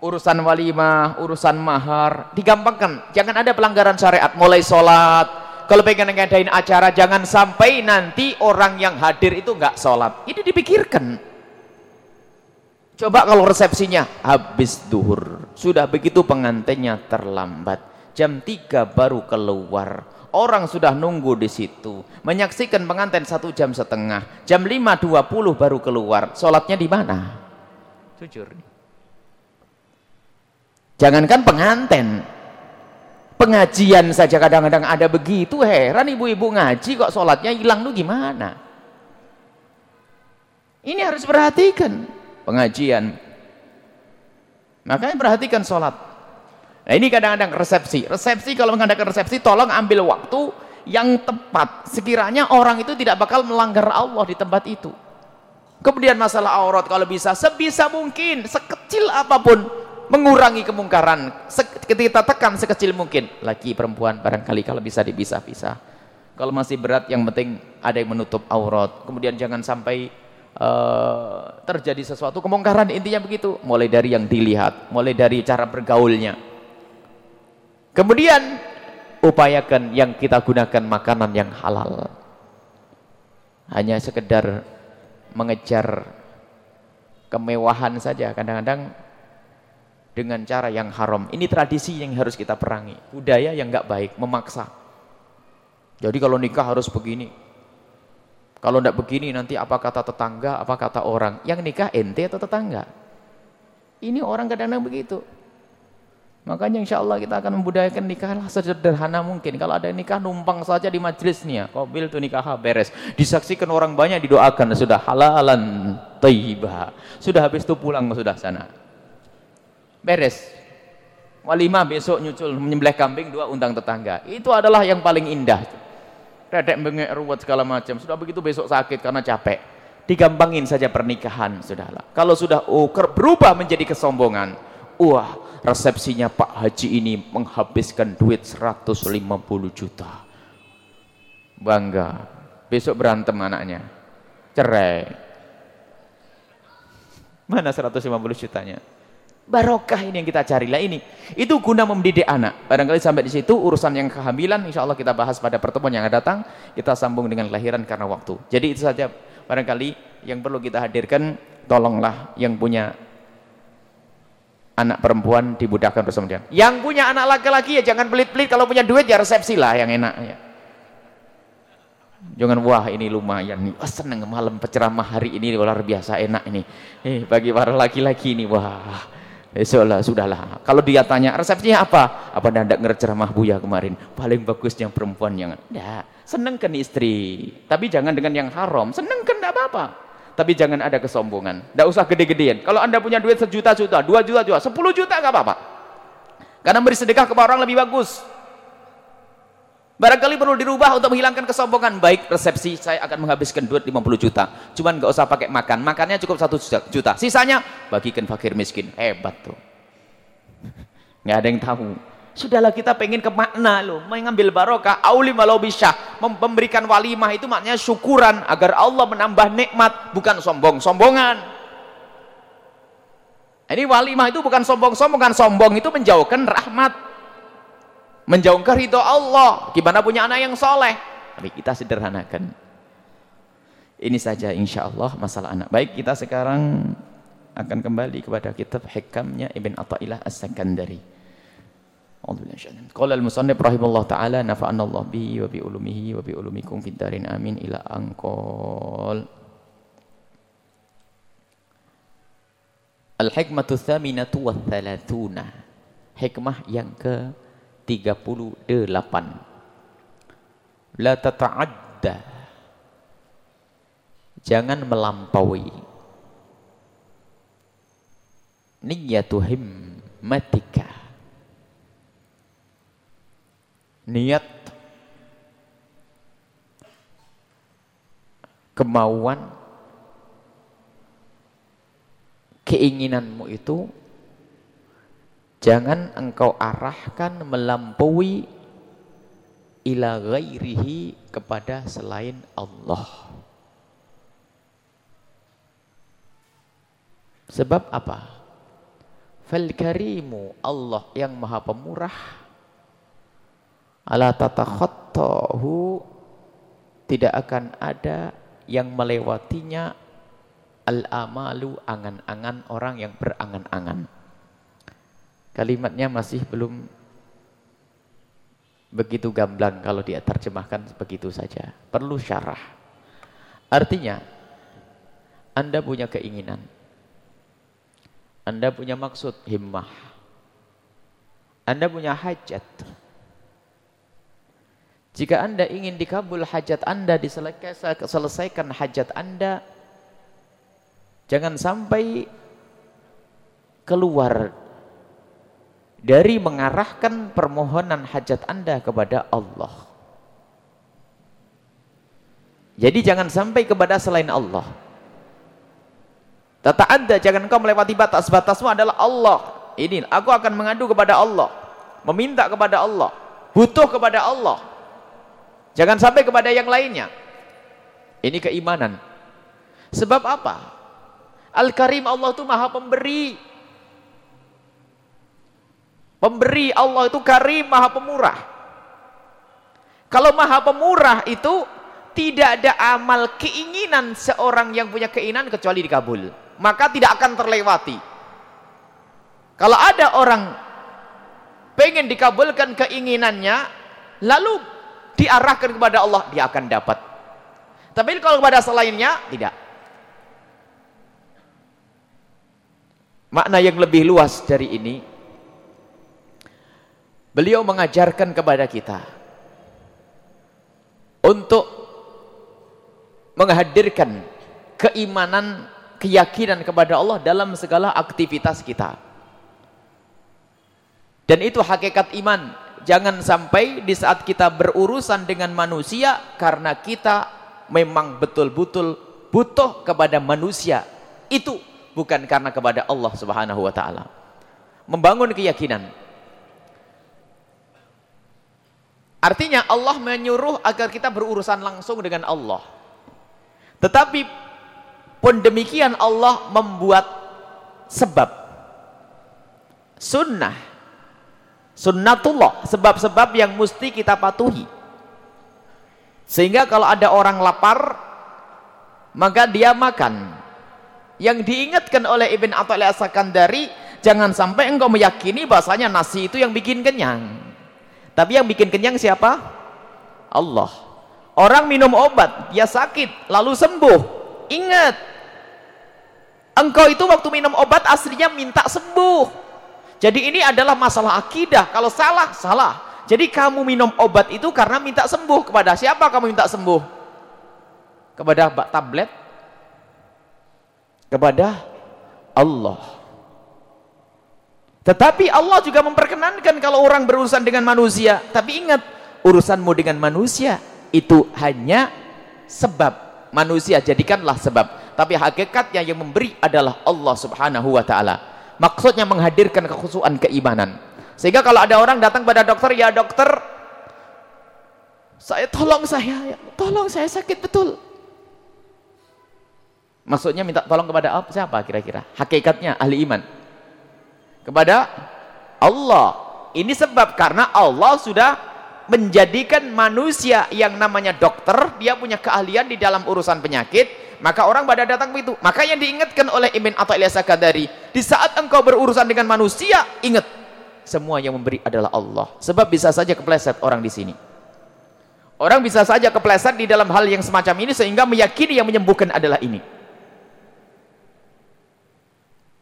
urusan walimah, urusan mahar, digampangkan. Jangan ada pelanggaran syariat. Mulai sholat, kalau pengen ngadain acara, jangan sampai nanti orang yang hadir itu nggak sholat. Ini dipikirkan. Coba kalau resepsinya habis duhur. Sudah begitu pengantinnya terlambat. Jam 3 baru keluar. Orang sudah nunggu di situ. Menyaksikan pengantin satu jam setengah. Jam 5.20 baru keluar. Sholatnya di mana? Jujur. Jangankan pengantin. Pengajian saja kadang-kadang ada begitu. Heran ibu-ibu ngaji kok sholatnya hilang tuh gimana? Ini harus perhatikan pengajian. Makanya perhatikan sholat. Nah ini kadang-kadang resepsi. Resepsi kalau mengadakan resepsi tolong ambil waktu yang tepat. Sekiranya orang itu tidak bakal melanggar Allah di tempat itu. Kemudian masalah aurat kalau bisa sebisa mungkin sekecil apa pun mengurangi kemungkaran. Kita tekan sekecil mungkin. Laki perempuan barangkali kalau bisa dipisah-pisah. Kalau masih berat yang penting ada yang menutup aurat. Kemudian jangan sampai uh, terjadi sesuatu kemungkaran intinya begitu mulai dari yang dilihat mulai dari cara bergaulnya kemudian upayakan yang kita gunakan makanan yang halal hanya sekedar mengejar kemewahan saja kadang-kadang dengan cara yang haram ini tradisi yang harus kita perangi budaya yang enggak baik memaksa jadi kalau nikah harus begini kalau tidak begini nanti apa kata tetangga, apa kata orang. Yang nikah ente atau tetangga? Ini orang kadang-kadang begitu. Makanya insya Allah kita akan membudayakan nikah lah sederhana mungkin. Kalau ada nikah numpang saja di majlisnya. Kobil tuh nikah beres. Disaksikan orang banyak didoakan. Sudah halalan taibah. Sudah habis itu pulang sudah sana. Beres. Walimah besok nyucul menyembelih kambing dua undang tetangga. Itu adalah yang paling indah dedek bengek ruwet segala macam sudah begitu besok sakit karena capek digampangin saja pernikahan sudahlah kalau sudah oh, berubah menjadi kesombongan wah resepsinya Pak Haji ini menghabiskan duit 150 juta. Bangga. Besok berantem anaknya. Cerai. Mana 150 jutanya? Barokah ini yang kita carilah ini itu guna mendidik anak. Barangkali sampai di situ urusan yang kehamilan insya Allah kita bahas pada pertemuan yang akan datang. Kita sambung dengan kelahiran karena waktu. Jadi itu saja. Barangkali yang perlu kita hadirkan tolonglah yang punya anak perempuan dibudahkan bersama dia yang punya anak laki-laki ya jangan pelit-pelit kalau punya duit ya resepsi lah yang enak ya jangan wah ini lumayan nih wah seneng malam penceramah hari ini luar biasa enak ini eh bagi para laki-laki ini wah Esoklah, sudahlah. Kalau dia tanya, resepsinya apa? Apa anda ngerceramah Buya kemarin? Paling bagus yang perempuan yang... Ya, senengkan istri. Tapi jangan dengan yang haram. Senengkan, tidak apa-apa. Tapi jangan ada kesombongan. Tidak usah gede-gedean. Kalau anda punya duit sejuta-juta, dua juta-juta, sepuluh juta, nggak apa-apa. Karena beri sedekah kepada orang lebih bagus. Barangkali perlu dirubah untuk menghilangkan kesombongan. Baik resepsi saya akan menghabiskan duit 50 juta. Cuman nggak usah pakai makan. Makannya cukup satu juta. Sisanya bagikan fakir miskin. Hebat tuh. Nggak ada yang tahu. Sudahlah kita pengen ke makna loh. Mengambil barokah. Auli malau bisa. Memberikan walimah itu maknanya syukuran. Agar Allah menambah nikmat. Bukan sombong-sombongan. Ini walimah itu bukan sombong-sombongan. Sombong itu menjauhkan rahmat menjauhkan ridho Allah gimana punya anak yang soleh tapi kita sederhanakan ini saja insya Allah masalah anak baik kita sekarang akan kembali kepada kitab hikamnya Ibn Atta'illah As-Sakandari Qala al-musannif rahimahullah ta'ala nafa'anna Allah bihi wa bi ulumihi wa bi ulumikum fid darin. Amin. Ila anqal. Al-hikmatu thaminatu wa thalathuna Hikmah yang ke 38 La tata'adda. Jangan melampaui. Niyatu himmatika Niat Kemauan Keinginanmu itu Jangan engkau arahkan melampaui ila ghairihi kepada selain Allah. Sebab apa? Fal karimu Allah yang maha pemurah ala tatakhattahu tidak akan ada yang melewatinya al-amalu angan-angan orang yang berangan-angan. Kalimatnya masih belum begitu gamblang kalau dia terjemahkan begitu saja. Perlu syarah. Artinya, Anda punya keinginan. Anda punya maksud himmah. Anda punya hajat. Jika Anda ingin dikabul hajat Anda, diselesaikan hajat Anda, jangan sampai keluar dari mengarahkan permohonan hajat Anda kepada Allah. Jadi jangan sampai kepada selain Allah. Tata Anda jangan kau melewati batas. Batasmu adalah Allah. Ini aku akan mengadu kepada Allah. Meminta kepada Allah. Butuh kepada Allah. Jangan sampai kepada yang lainnya. Ini keimanan. Sebab apa? Al-Karim Allah itu maha pemberi. Pemberi Allah itu karim, maha pemurah. Kalau maha pemurah itu tidak ada amal keinginan seorang yang punya keinginan kecuali dikabul. Maka tidak akan terlewati. Kalau ada orang pengen dikabulkan keinginannya, lalu diarahkan kepada Allah, dia akan dapat. Tapi kalau kepada selainnya, tidak. Makna yang lebih luas dari ini, Beliau mengajarkan kepada kita untuk menghadirkan keimanan, keyakinan kepada Allah dalam segala aktivitas kita. Dan itu hakikat iman. Jangan sampai di saat kita berurusan dengan manusia karena kita memang betul-betul butuh kepada manusia. Itu bukan karena kepada Allah Subhanahu wa taala. Membangun keyakinan Artinya Allah menyuruh agar kita berurusan langsung dengan Allah. Tetapi pun demikian Allah membuat sebab. Sunnah. Sunnatullah. Sebab-sebab yang mesti kita patuhi. Sehingga kalau ada orang lapar, maka dia makan. Yang diingatkan oleh Ibn Atta'illah Sakandari, jangan sampai engkau meyakini bahasanya nasi itu yang bikin kenyang. Tapi yang bikin kenyang siapa? Allah. Orang minum obat, dia sakit, lalu sembuh. Ingat, engkau itu waktu minum obat aslinya minta sembuh. Jadi ini adalah masalah akidah. Kalau salah, salah. Jadi kamu minum obat itu karena minta sembuh. Kepada siapa kamu minta sembuh? Kepada tablet? Kepada Allah. Tetapi Allah juga memperkenankan kalau orang berurusan dengan manusia. Tapi ingat, urusanmu dengan manusia itu hanya sebab. Manusia jadikanlah sebab. Tapi hakikatnya yang memberi adalah Allah subhanahu wa ta'ala. Maksudnya menghadirkan kekhusuan keimanan. Sehingga kalau ada orang datang pada dokter, ya dokter, saya tolong saya, ya, tolong saya sakit betul. Maksudnya minta tolong kepada apa? Siapa kira-kira? Hakikatnya ahli iman kepada Allah Ini sebab karena Allah sudah menjadikan manusia yang namanya dokter, dia punya keahlian di dalam urusan penyakit, maka orang pada datang begitu. Maka yang diingatkan oleh Ibn Atta'illah Sakadari, di saat engkau berurusan dengan manusia, ingat, semua yang memberi adalah Allah. Sebab bisa saja kepleset orang di sini. Orang bisa saja kepleset di dalam hal yang semacam ini sehingga meyakini yang menyembuhkan adalah ini.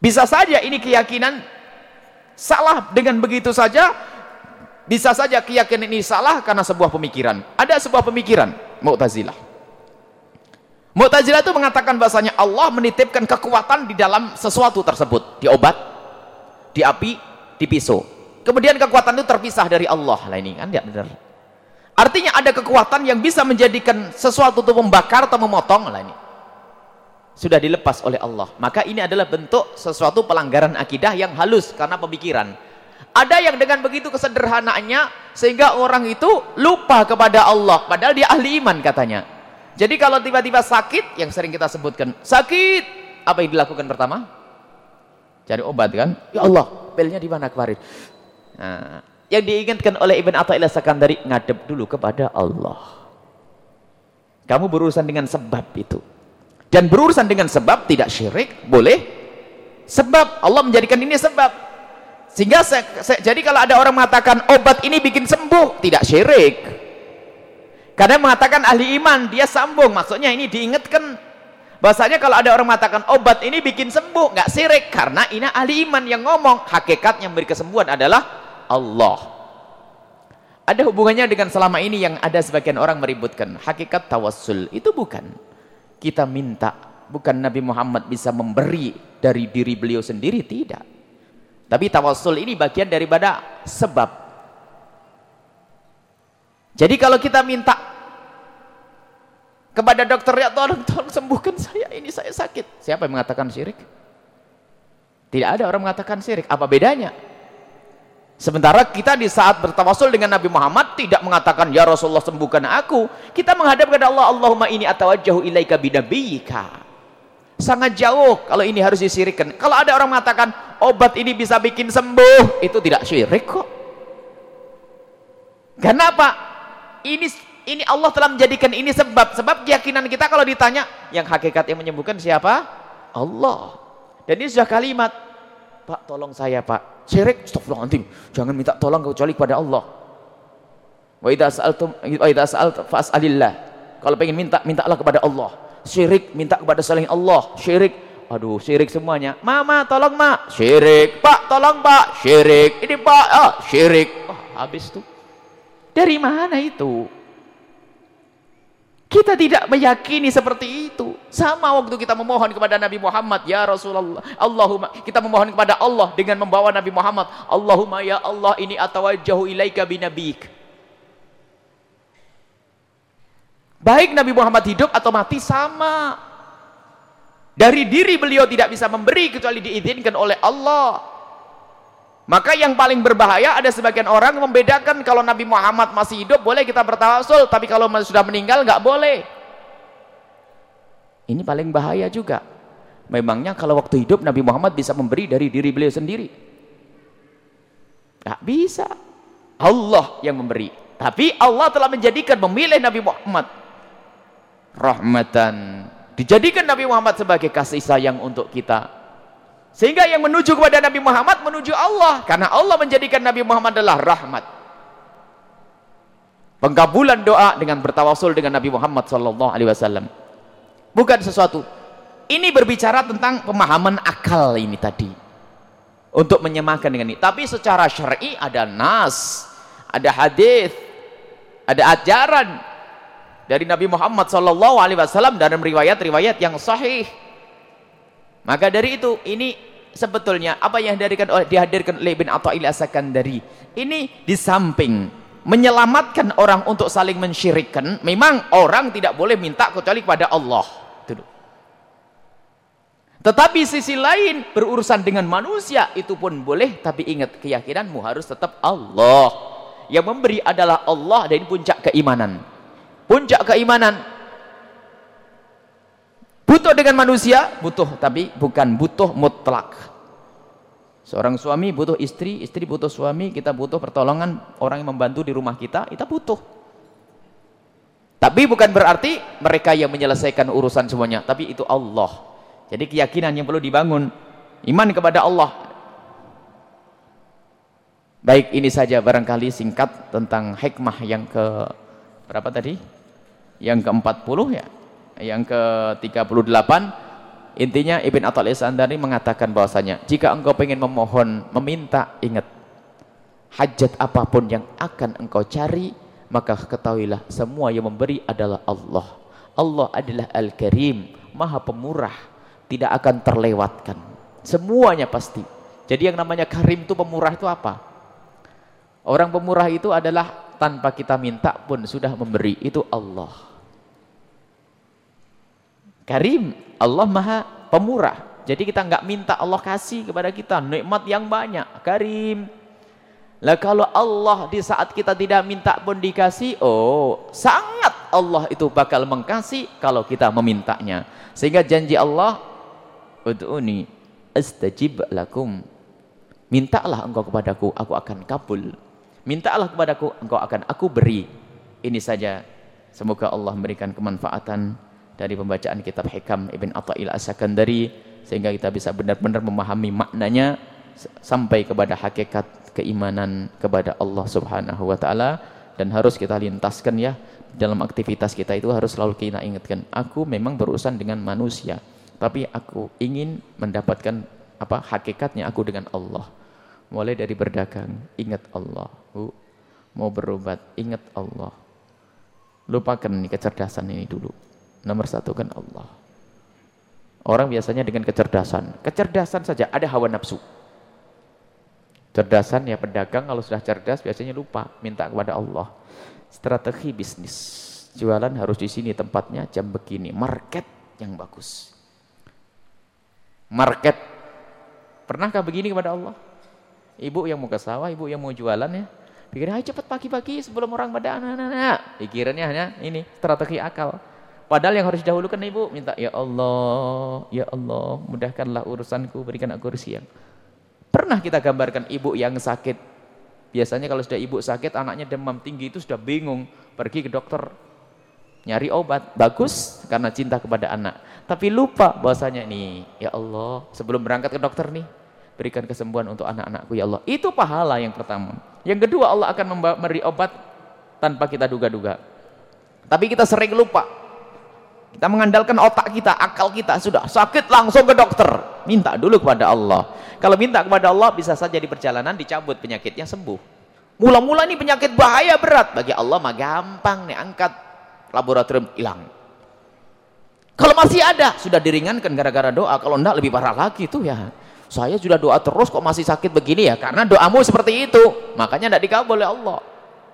Bisa saja ini keyakinan salah dengan begitu saja. Bisa saja keyakinan ini salah karena sebuah pemikiran. Ada sebuah pemikiran Mu'tazilah. Mu'tazilah itu mengatakan bahasanya Allah menitipkan kekuatan di dalam sesuatu tersebut, di obat, di api, di pisau. Kemudian kekuatan itu terpisah dari Allah. Lah ini kan tidak benar. Artinya ada kekuatan yang bisa menjadikan sesuatu itu membakar atau memotong. Lah ini. Sudah dilepas oleh Allah. Maka ini adalah bentuk sesuatu pelanggaran akidah yang halus karena pemikiran. Ada yang dengan begitu kesederhanaannya sehingga orang itu lupa kepada Allah. Padahal dia ahli iman katanya jadi kalau tiba-tiba sakit yang sering kita sebutkan sakit! Apa yang dilakukan pertama? Cari obat kan? Ya Allah pilnya di mana kemarin? Nah, yang diingatkan oleh Ibn Atta'illah Sakandari ngadep dulu kepada Allah. Kamu berurusan dengan sebab itu. Dan berurusan dengan sebab tidak syirik boleh. Sebab Allah menjadikan ini sebab. Sehingga saya, saya, jadi kalau ada orang mengatakan obat ini bikin sembuh tidak syirik karena mengatakan ahli iman dia sambung. Maksudnya ini diingatkan. Bahasanya kalau ada orang mengatakan obat ini bikin sembuh. Nggak syirik karena ini ahli iman yang ngomong. Hakikat yang beri kesembuhan adalah Allah. Ada hubungannya dengan selama ini yang ada sebagian orang meributkan. Hakikat tawassul itu bukan. Kita minta bukan Nabi Muhammad bisa memberi dari diri beliau sendiri tidak. Tapi tawassul ini bagian daripada sebab jadi kalau kita minta kepada dokter ya tolong tolong sembuhkan saya ini saya sakit siapa yang mengatakan syirik tidak ada orang mengatakan syirik apa bedanya Sementara kita di saat bertawasul dengan Nabi Muhammad tidak mengatakan ya Rasulullah sembuhkan aku. Kita menghadap kepada Allah, Allahumma ini atawajjahu ilaika binabiyyika. Sangat jauh kalau ini harus disirikan. Kalau ada orang mengatakan obat ini bisa bikin sembuh, itu tidak syirik kok. Kenapa? Ini ini Allah telah menjadikan ini sebab. Sebab keyakinan kita kalau ditanya yang hakikat yang menyembuhkan siapa? Allah. Dan ini sudah kalimat. Pak tolong saya Pak. Syirik astagfirullahaladzim jangan minta tolong kecuali kepada Allah. Wa idza sa'altum wa idza sa'alt fas'alillah. Kalau pengen minta mintalah kepada Allah. Syirik minta kepada selain Allah. Syirik aduh syirik semuanya. Mama tolong mak. Syirik pak tolong pak. Syirik ini pak. Ah syirik. Oh, habis tuh dari mana itu kita tidak meyakini seperti itu. Sama waktu kita memohon kepada Nabi Muhammad, ya Rasulullah, Allahumma kita memohon kepada Allah dengan membawa Nabi Muhammad, Allahumma ya Allah ini atawajjahu ilaika binabik. Baik Nabi Muhammad hidup atau mati sama. Dari diri beliau tidak bisa memberi kecuali diizinkan oleh Allah. Maka yang paling berbahaya ada sebagian orang membedakan kalau Nabi Muhammad masih hidup boleh kita bertawasul, tapi kalau sudah meninggal nggak boleh. Ini paling bahaya juga. Memangnya kalau waktu hidup Nabi Muhammad bisa memberi dari diri beliau sendiri? Nggak bisa. Allah yang memberi. Tapi Allah telah menjadikan memilih Nabi Muhammad rahmatan. Dijadikan Nabi Muhammad sebagai kasih sayang untuk kita sehingga yang menuju kepada Nabi Muhammad menuju Allah karena Allah menjadikan Nabi Muhammad adalah rahmat. Pengkabulan doa dengan bertawasul dengan Nabi Muhammad wasallam. Bukan sesuatu. Ini berbicara tentang pemahaman akal ini tadi. Untuk menyemakan dengan ini. Tapi secara syar'i ada nas, ada hadis, ada ajaran dari Nabi Muhammad sallallahu alaihi dalam riwayat-riwayat yang sahih maka dari itu ini sebetulnya apa yang dihadirkan oleh dihadirkan oleh Ibn Athaillah Sakandari ini di samping menyelamatkan orang untuk saling mensyirikkan memang orang tidak boleh minta kecuali kepada Allah. Tetapi sisi lain berurusan dengan manusia itu pun boleh. Tapi ingat keyakinanmu harus tetap Allah. Yang memberi adalah Allah dan ini puncak keimanan. Puncak keimanan Butuh dengan manusia? Butuh, tapi bukan butuh mutlak. Seorang suami butuh istri, istri butuh suami, kita butuh pertolongan orang yang membantu di rumah kita, kita butuh. Tapi bukan berarti mereka yang menyelesaikan urusan semuanya, tapi itu Allah. Jadi keyakinan yang perlu dibangun, iman kepada Allah. Baik, ini saja barangkali singkat tentang hikmah yang ke berapa tadi? Yang ke-40 ya. Yang ke-38 Intinya Ibn Atal Isandari mengatakan bahwasanya jika engkau ingin memohon, meminta, ingat hajat apa pun yang akan engkau cari, maka ketahuilah semua yang memberi adalah Allah. Allah adalah Al-Karim, Maha Pemurah, tidak akan terlewatkan. Semuanya pasti. Jadi yang namanya karim itu pemurah itu apa? Orang pemurah itu adalah tanpa kita minta pun sudah memberi, itu Allah. Karim, Allah maha pemurah. Jadi kita nggak minta Allah kasih kepada kita nikmat yang banyak. Karim. Lah kalau Allah di saat kita tidak minta pun dikasih, oh sangat Allah itu bakal mengkasih kalau kita memintanya. Sehingga janji Allah, Ud'uni astajib lakum. Mintalah engkau kepadaku, aku akan kabul. Mintalah kepadaku, engkau akan aku beri. Ini saja. Semoga Allah memberikan kemanfaatan dari pembacaan kitab Hikam Ibn Atta'il As-Sakandari sehingga kita bisa benar-benar memahami maknanya sampai kepada hakikat keimanan kepada Allah Subhanahu wa taala. Dan harus kita lintaskan ya dalam aktivitas kita itu harus selalu kita ingatkan aku memang berurusan dengan manusia tapi aku ingin mendapatkan apa hakikatnya aku dengan Allah. Mulai dari berdagang ingat Allah mau berobat ingat Allah. Lupakan nih kecerdasan ini dulu Nomor satu kan Allah. Orang biasanya dengan kecerdasan. Kecerdasan saja, ada hawa nafsu. Cerdasan ya pedagang kalau sudah cerdas biasanya lupa minta kepada Allah. Strategi bisnis. Jualan harus di sini tempatnya jam begini. Market yang bagus. Market. Pernahkah begini kepada Allah? Ibu yang mau ke sawah, ibu yang mau jualan ya. Pikirnya, cepat pagi-pagi sebelum orang pada anak-anak. Pikirannya hanya ini, strategi akal. Padahal yang harus didahulukan ibu minta ya Allah, ya Allah, mudahkanlah urusanku, berikan aku rezeki yang. Pernah kita gambarkan ibu yang sakit. Biasanya kalau sudah ibu sakit, anaknya demam tinggi itu sudah bingung, pergi ke dokter nyari obat. Bagus karena cinta kepada anak. Tapi lupa bahwasanya nih, ya Allah, sebelum berangkat ke dokter nih, berikan kesembuhan untuk anak-anakku ya Allah. Itu pahala yang pertama. Yang kedua Allah akan memberi obat tanpa kita duga-duga. Tapi kita sering lupa kita mengandalkan otak kita, akal kita sudah sakit langsung ke dokter. Minta dulu kepada Allah. Kalau minta kepada Allah bisa saja di perjalanan dicabut penyakitnya sembuh. Mula-mula ini penyakit bahaya berat bagi Allah mah gampang nih angkat laboratorium hilang. Kalau masih ada sudah diringankan gara-gara doa. Kalau enggak lebih parah lagi tuh ya. Saya sudah doa terus kok masih sakit begini ya karena doamu seperti itu. Makanya tidak dikabul oleh Allah.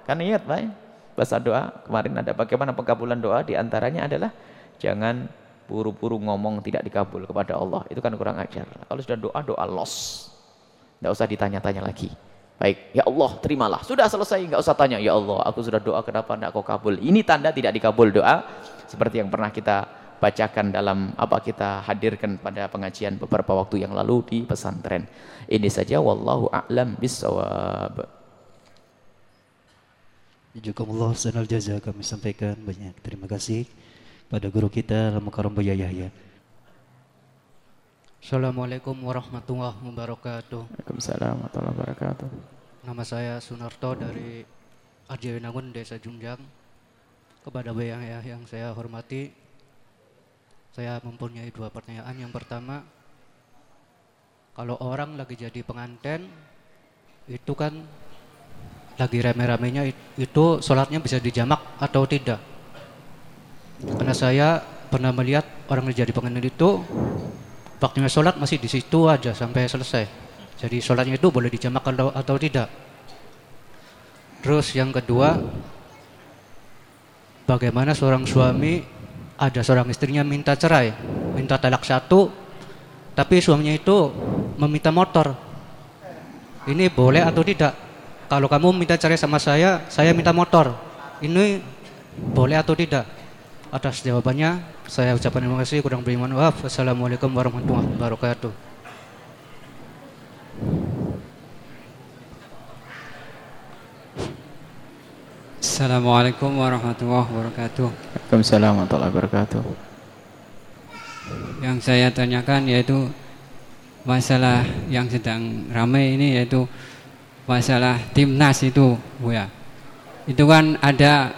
Kan ingat baik bahasa doa kemarin ada bagaimana pengkabulan doa di antaranya adalah Jangan buru-buru ngomong tidak dikabul kepada Allah. Itu kan kurang ajar. Kalau sudah doa, doa los. Tidak usah ditanya-tanya lagi. Baik, ya Allah terimalah. Sudah selesai, nggak usah tanya. Ya Allah, aku sudah doa kenapa tidak kau kabul. Ini tanda tidak dikabul doa. Seperti yang pernah kita bacakan dalam apa kita hadirkan pada pengajian beberapa waktu yang lalu di pesantren. Ini saja wallahu a'lam bisawab. Jazakumullah sanal jaza kami sampaikan banyak. Terima kasih pada guru kita Al-Mukarram Buya Yahya. Assalamualaikum warahmatullahi wabarakatuh. Waalaikumsalam warahmatullahi wabarakatuh. Nama saya Sunarto dari Arjawinangun, Desa Jungjang. Kepada Buya Yahya yang saya hormati, saya mempunyai dua pertanyaan. Yang pertama, kalau orang lagi jadi pengantin, itu kan lagi rame-ramenya itu sholatnya bisa dijamak atau tidak? Karena saya pernah melihat orang yang jadi itu waktunya sholat masih di situ aja sampai selesai. Jadi sholatnya itu boleh dijamak atau, atau tidak. Terus yang kedua, bagaimana seorang suami ada seorang istrinya minta cerai, minta talak satu, tapi suaminya itu meminta motor. Ini boleh atau tidak? Kalau kamu minta cerai sama saya, saya minta motor. Ini boleh atau tidak? atas jawabannya. Saya ucapkan terima kasih, kurang beriman maaf. Assalamualaikum warahmatullahi wabarakatuh. Assalamualaikum warahmatullahi wabarakatuh. Waalaikumsalam warahmatullahi wabarakatuh. Yang saya tanyakan yaitu masalah yang sedang ramai ini yaitu masalah timnas itu, Bu ya. Itu kan ada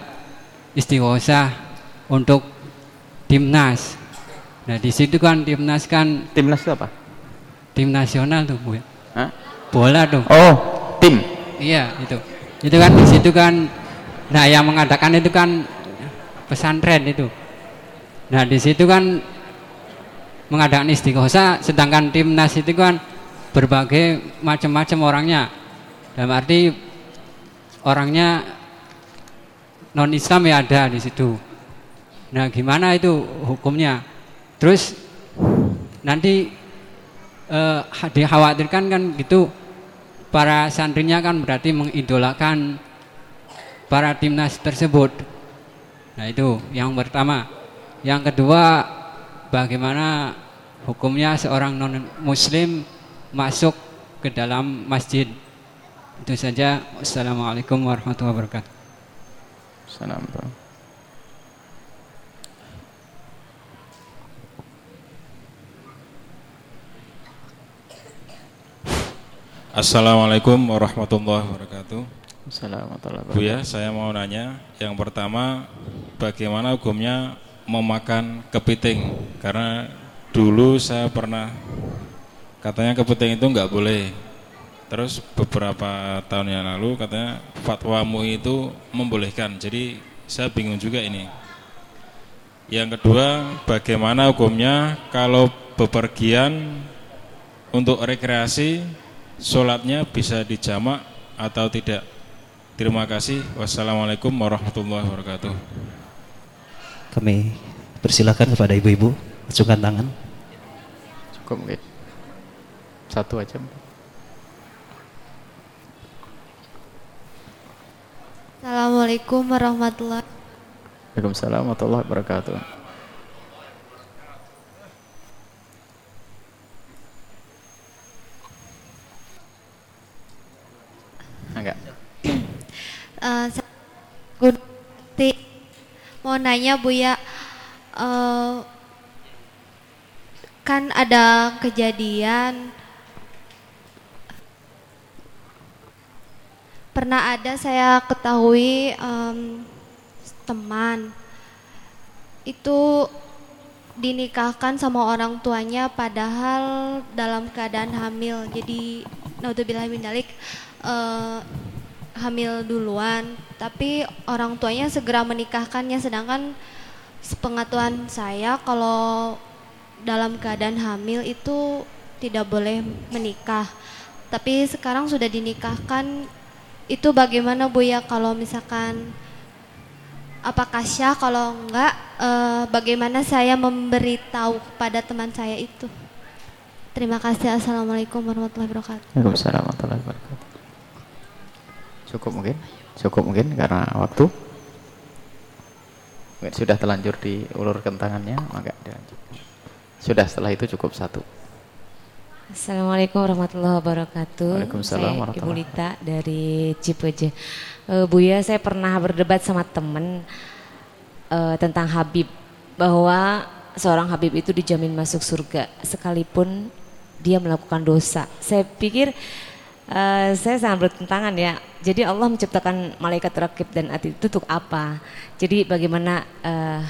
istighosah untuk timnas. Nah, di situ kan timnas kan Timnas itu apa? tim nasional tuh, Bu ya. Hah? Bola tuh. Oh, tim. Iya, itu. Itu kan di situ kan nah yang mengadakan itu kan pesantren itu. Nah, di situ kan mengadakan istighosah sedangkan timnas itu kan berbagai macam-macam orangnya. Dalam arti orangnya non Islam ya ada di situ. Nah, gimana itu hukumnya? Terus nanti eh, dikhawatirkan kan gitu para santrinya kan berarti mengidolakan para timnas tersebut. Nah, itu yang pertama. Yang kedua, bagaimana hukumnya seorang non muslim masuk ke dalam masjid. Itu saja. Wassalamualaikum warahmatullahi wabarakatuh. Salam. Assalamualaikum warahmatullahi wabarakatuh. Assalamualaikum warahmatullahi Bu ya, saya mau nanya. Yang pertama, bagaimana hukumnya memakan kepiting? Karena dulu saya pernah katanya kepiting itu nggak boleh. Terus beberapa tahun yang lalu katanya fatwa MUI itu membolehkan. Jadi saya bingung juga ini. Yang kedua, bagaimana hukumnya kalau bepergian untuk rekreasi sholatnya bisa dijamak atau tidak? Terima kasih. Wassalamualaikum warahmatullahi wabarakatuh. Kami persilakan kepada ibu-ibu acungkan tangan. Cukup mungkin. Satu aja. Assalamualaikum warahmatullahi Waalaikumsalam warahmatullahi wabarakatuh. Enggak. Gusti, mau nanya Bu ya, eh, kan ada kejadian. Pernah ada saya ketahui em, teman. Itu dinikahkan sama orang tuanya padahal dalam keadaan hamil. Jadi naudzubillah minalik eh, hamil duluan tapi orang tuanya segera menikahkannya. Sedangkan sepengetahuan saya kalau dalam keadaan hamil itu tidak boleh menikah. Tapi sekarang sudah dinikahkan itu bagaimana Bu ya? Kalau misalkan apakah syah? Kalau enggak eh, bagaimana saya memberitahu kepada teman saya itu? Terima kasih. Assalamualaikum warahmatullahi wabarakatuh. Cukup mungkin? Cukup mungkin karena waktu. Mungkin sudah terlanjur diulurkan tangannya, maka dilanjutkan. Sudah setelah itu cukup satu. Assalamualaikum warahmatullahi wabarakatuh. Waalaikumsalam Saya Ibu warahmatullahi Lita dari Cipeje. Eh, Buya, saya pernah berdebat sama temen eh, tentang Habib bahwa seorang Habib itu dijamin masuk surga sekalipun dia melakukan dosa. Saya pikir eh, saya sangat bertentangan ya. Jadi Allah menciptakan malaikat rakib dan atid itu untuk apa? Jadi bagaimana eh,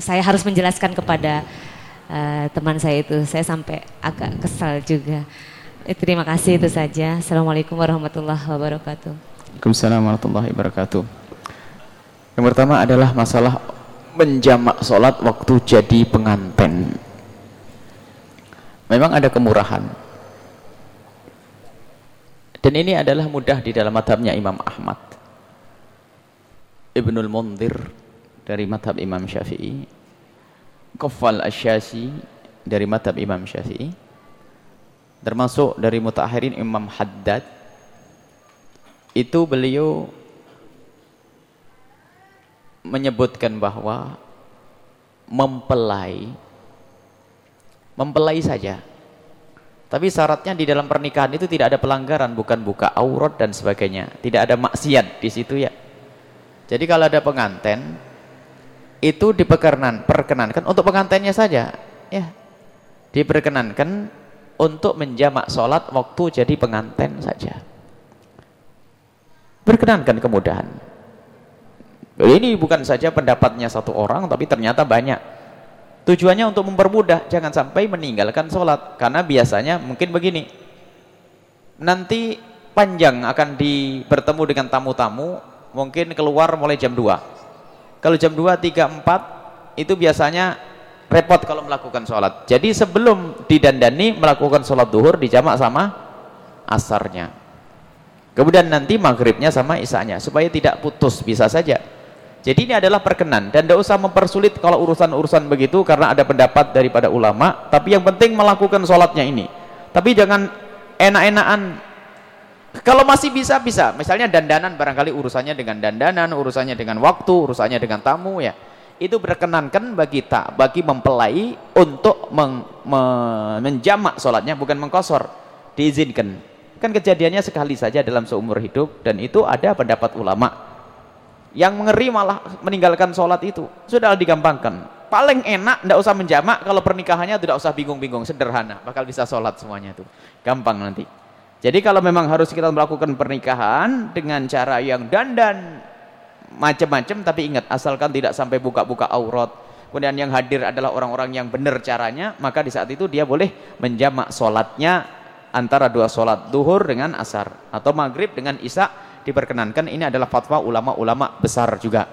saya harus menjelaskan kepada eh, teman saya itu. Saya sampai agak kesal juga. Eh, terima kasih itu saja. Assalamualaikum warahmatullahi wabarakatuh. Waalaikumsalam warahmatullahi wabarakatuh. Yang pertama adalah masalah menjamak sholat waktu jadi pengantin. Memang ada kemurahan. Dan ini adalah mudah di dalam madhabnya Imam Ahmad. Ibnul Munzir dari madhab Imam Syafi'i. Kafal Asyasi dari madhab Imam Syafi'i. Termasuk dari mutakhirin Imam Haddad. Itu beliau menyebutkan bahwa mempelai mempelai saja tapi syaratnya di dalam pernikahan itu tidak ada pelanggaran bukan buka aurat dan sebagainya tidak ada maksiat di situ ya Jadi kalau ada pengantin itu diperkenan perkenankan untuk pengantinnya saja, ya. Diperkenankan untuk menjamak sholat waktu jadi pengantin saja. Berkenankan kemudahan. Ini bukan saja pendapatnya satu orang, tapi ternyata banyak. Tujuannya untuk mempermudah, jangan sampai meninggalkan sholat. Karena biasanya mungkin begini, nanti panjang akan di, bertemu dengan tamu-tamu, mungkin keluar mulai jam 2. Kalau jam 2, 3, 4, itu biasanya repot kalau melakukan sholat. Jadi sebelum didandani, melakukan sholat duhur, dijamak sama asarnya. Kemudian nanti maghribnya sama isanya, supaya tidak putus, bisa saja jadi ini adalah perkenan dan tidak usah mempersulit kalau urusan-urusan begitu karena ada pendapat daripada ulama. Tapi yang penting melakukan sholatnya ini. Tapi jangan enak-enakan. Kalau masih bisa bisa. Misalnya dandanan barangkali urusannya dengan dandanan, urusannya dengan waktu, urusannya dengan tamu ya. Itu berkenankan bagi tak, bagi mempelai untuk meng, me, menjamak sholatnya bukan mengkosor. Diizinkan. Kan kejadiannya sekali saja dalam seumur hidup dan itu ada pendapat ulama yang mengeri malah meninggalkan sholat itu. Sudah digampangkan. Paling enak, tidak usah menjamak. Kalau pernikahannya tidak usah bingung-bingung, sederhana. Bakal bisa sholat semuanya itu. Gampang nanti. Jadi kalau memang harus kita melakukan pernikahan dengan cara yang dandan macam-macam, tapi ingat asalkan tidak sampai buka-buka aurat. Kemudian yang hadir adalah orang-orang yang benar caranya, maka di saat itu dia boleh menjamak sholatnya antara dua sholat duhur dengan asar atau maghrib dengan isya diperkenankan ini adalah fatwa ulama-ulama besar juga.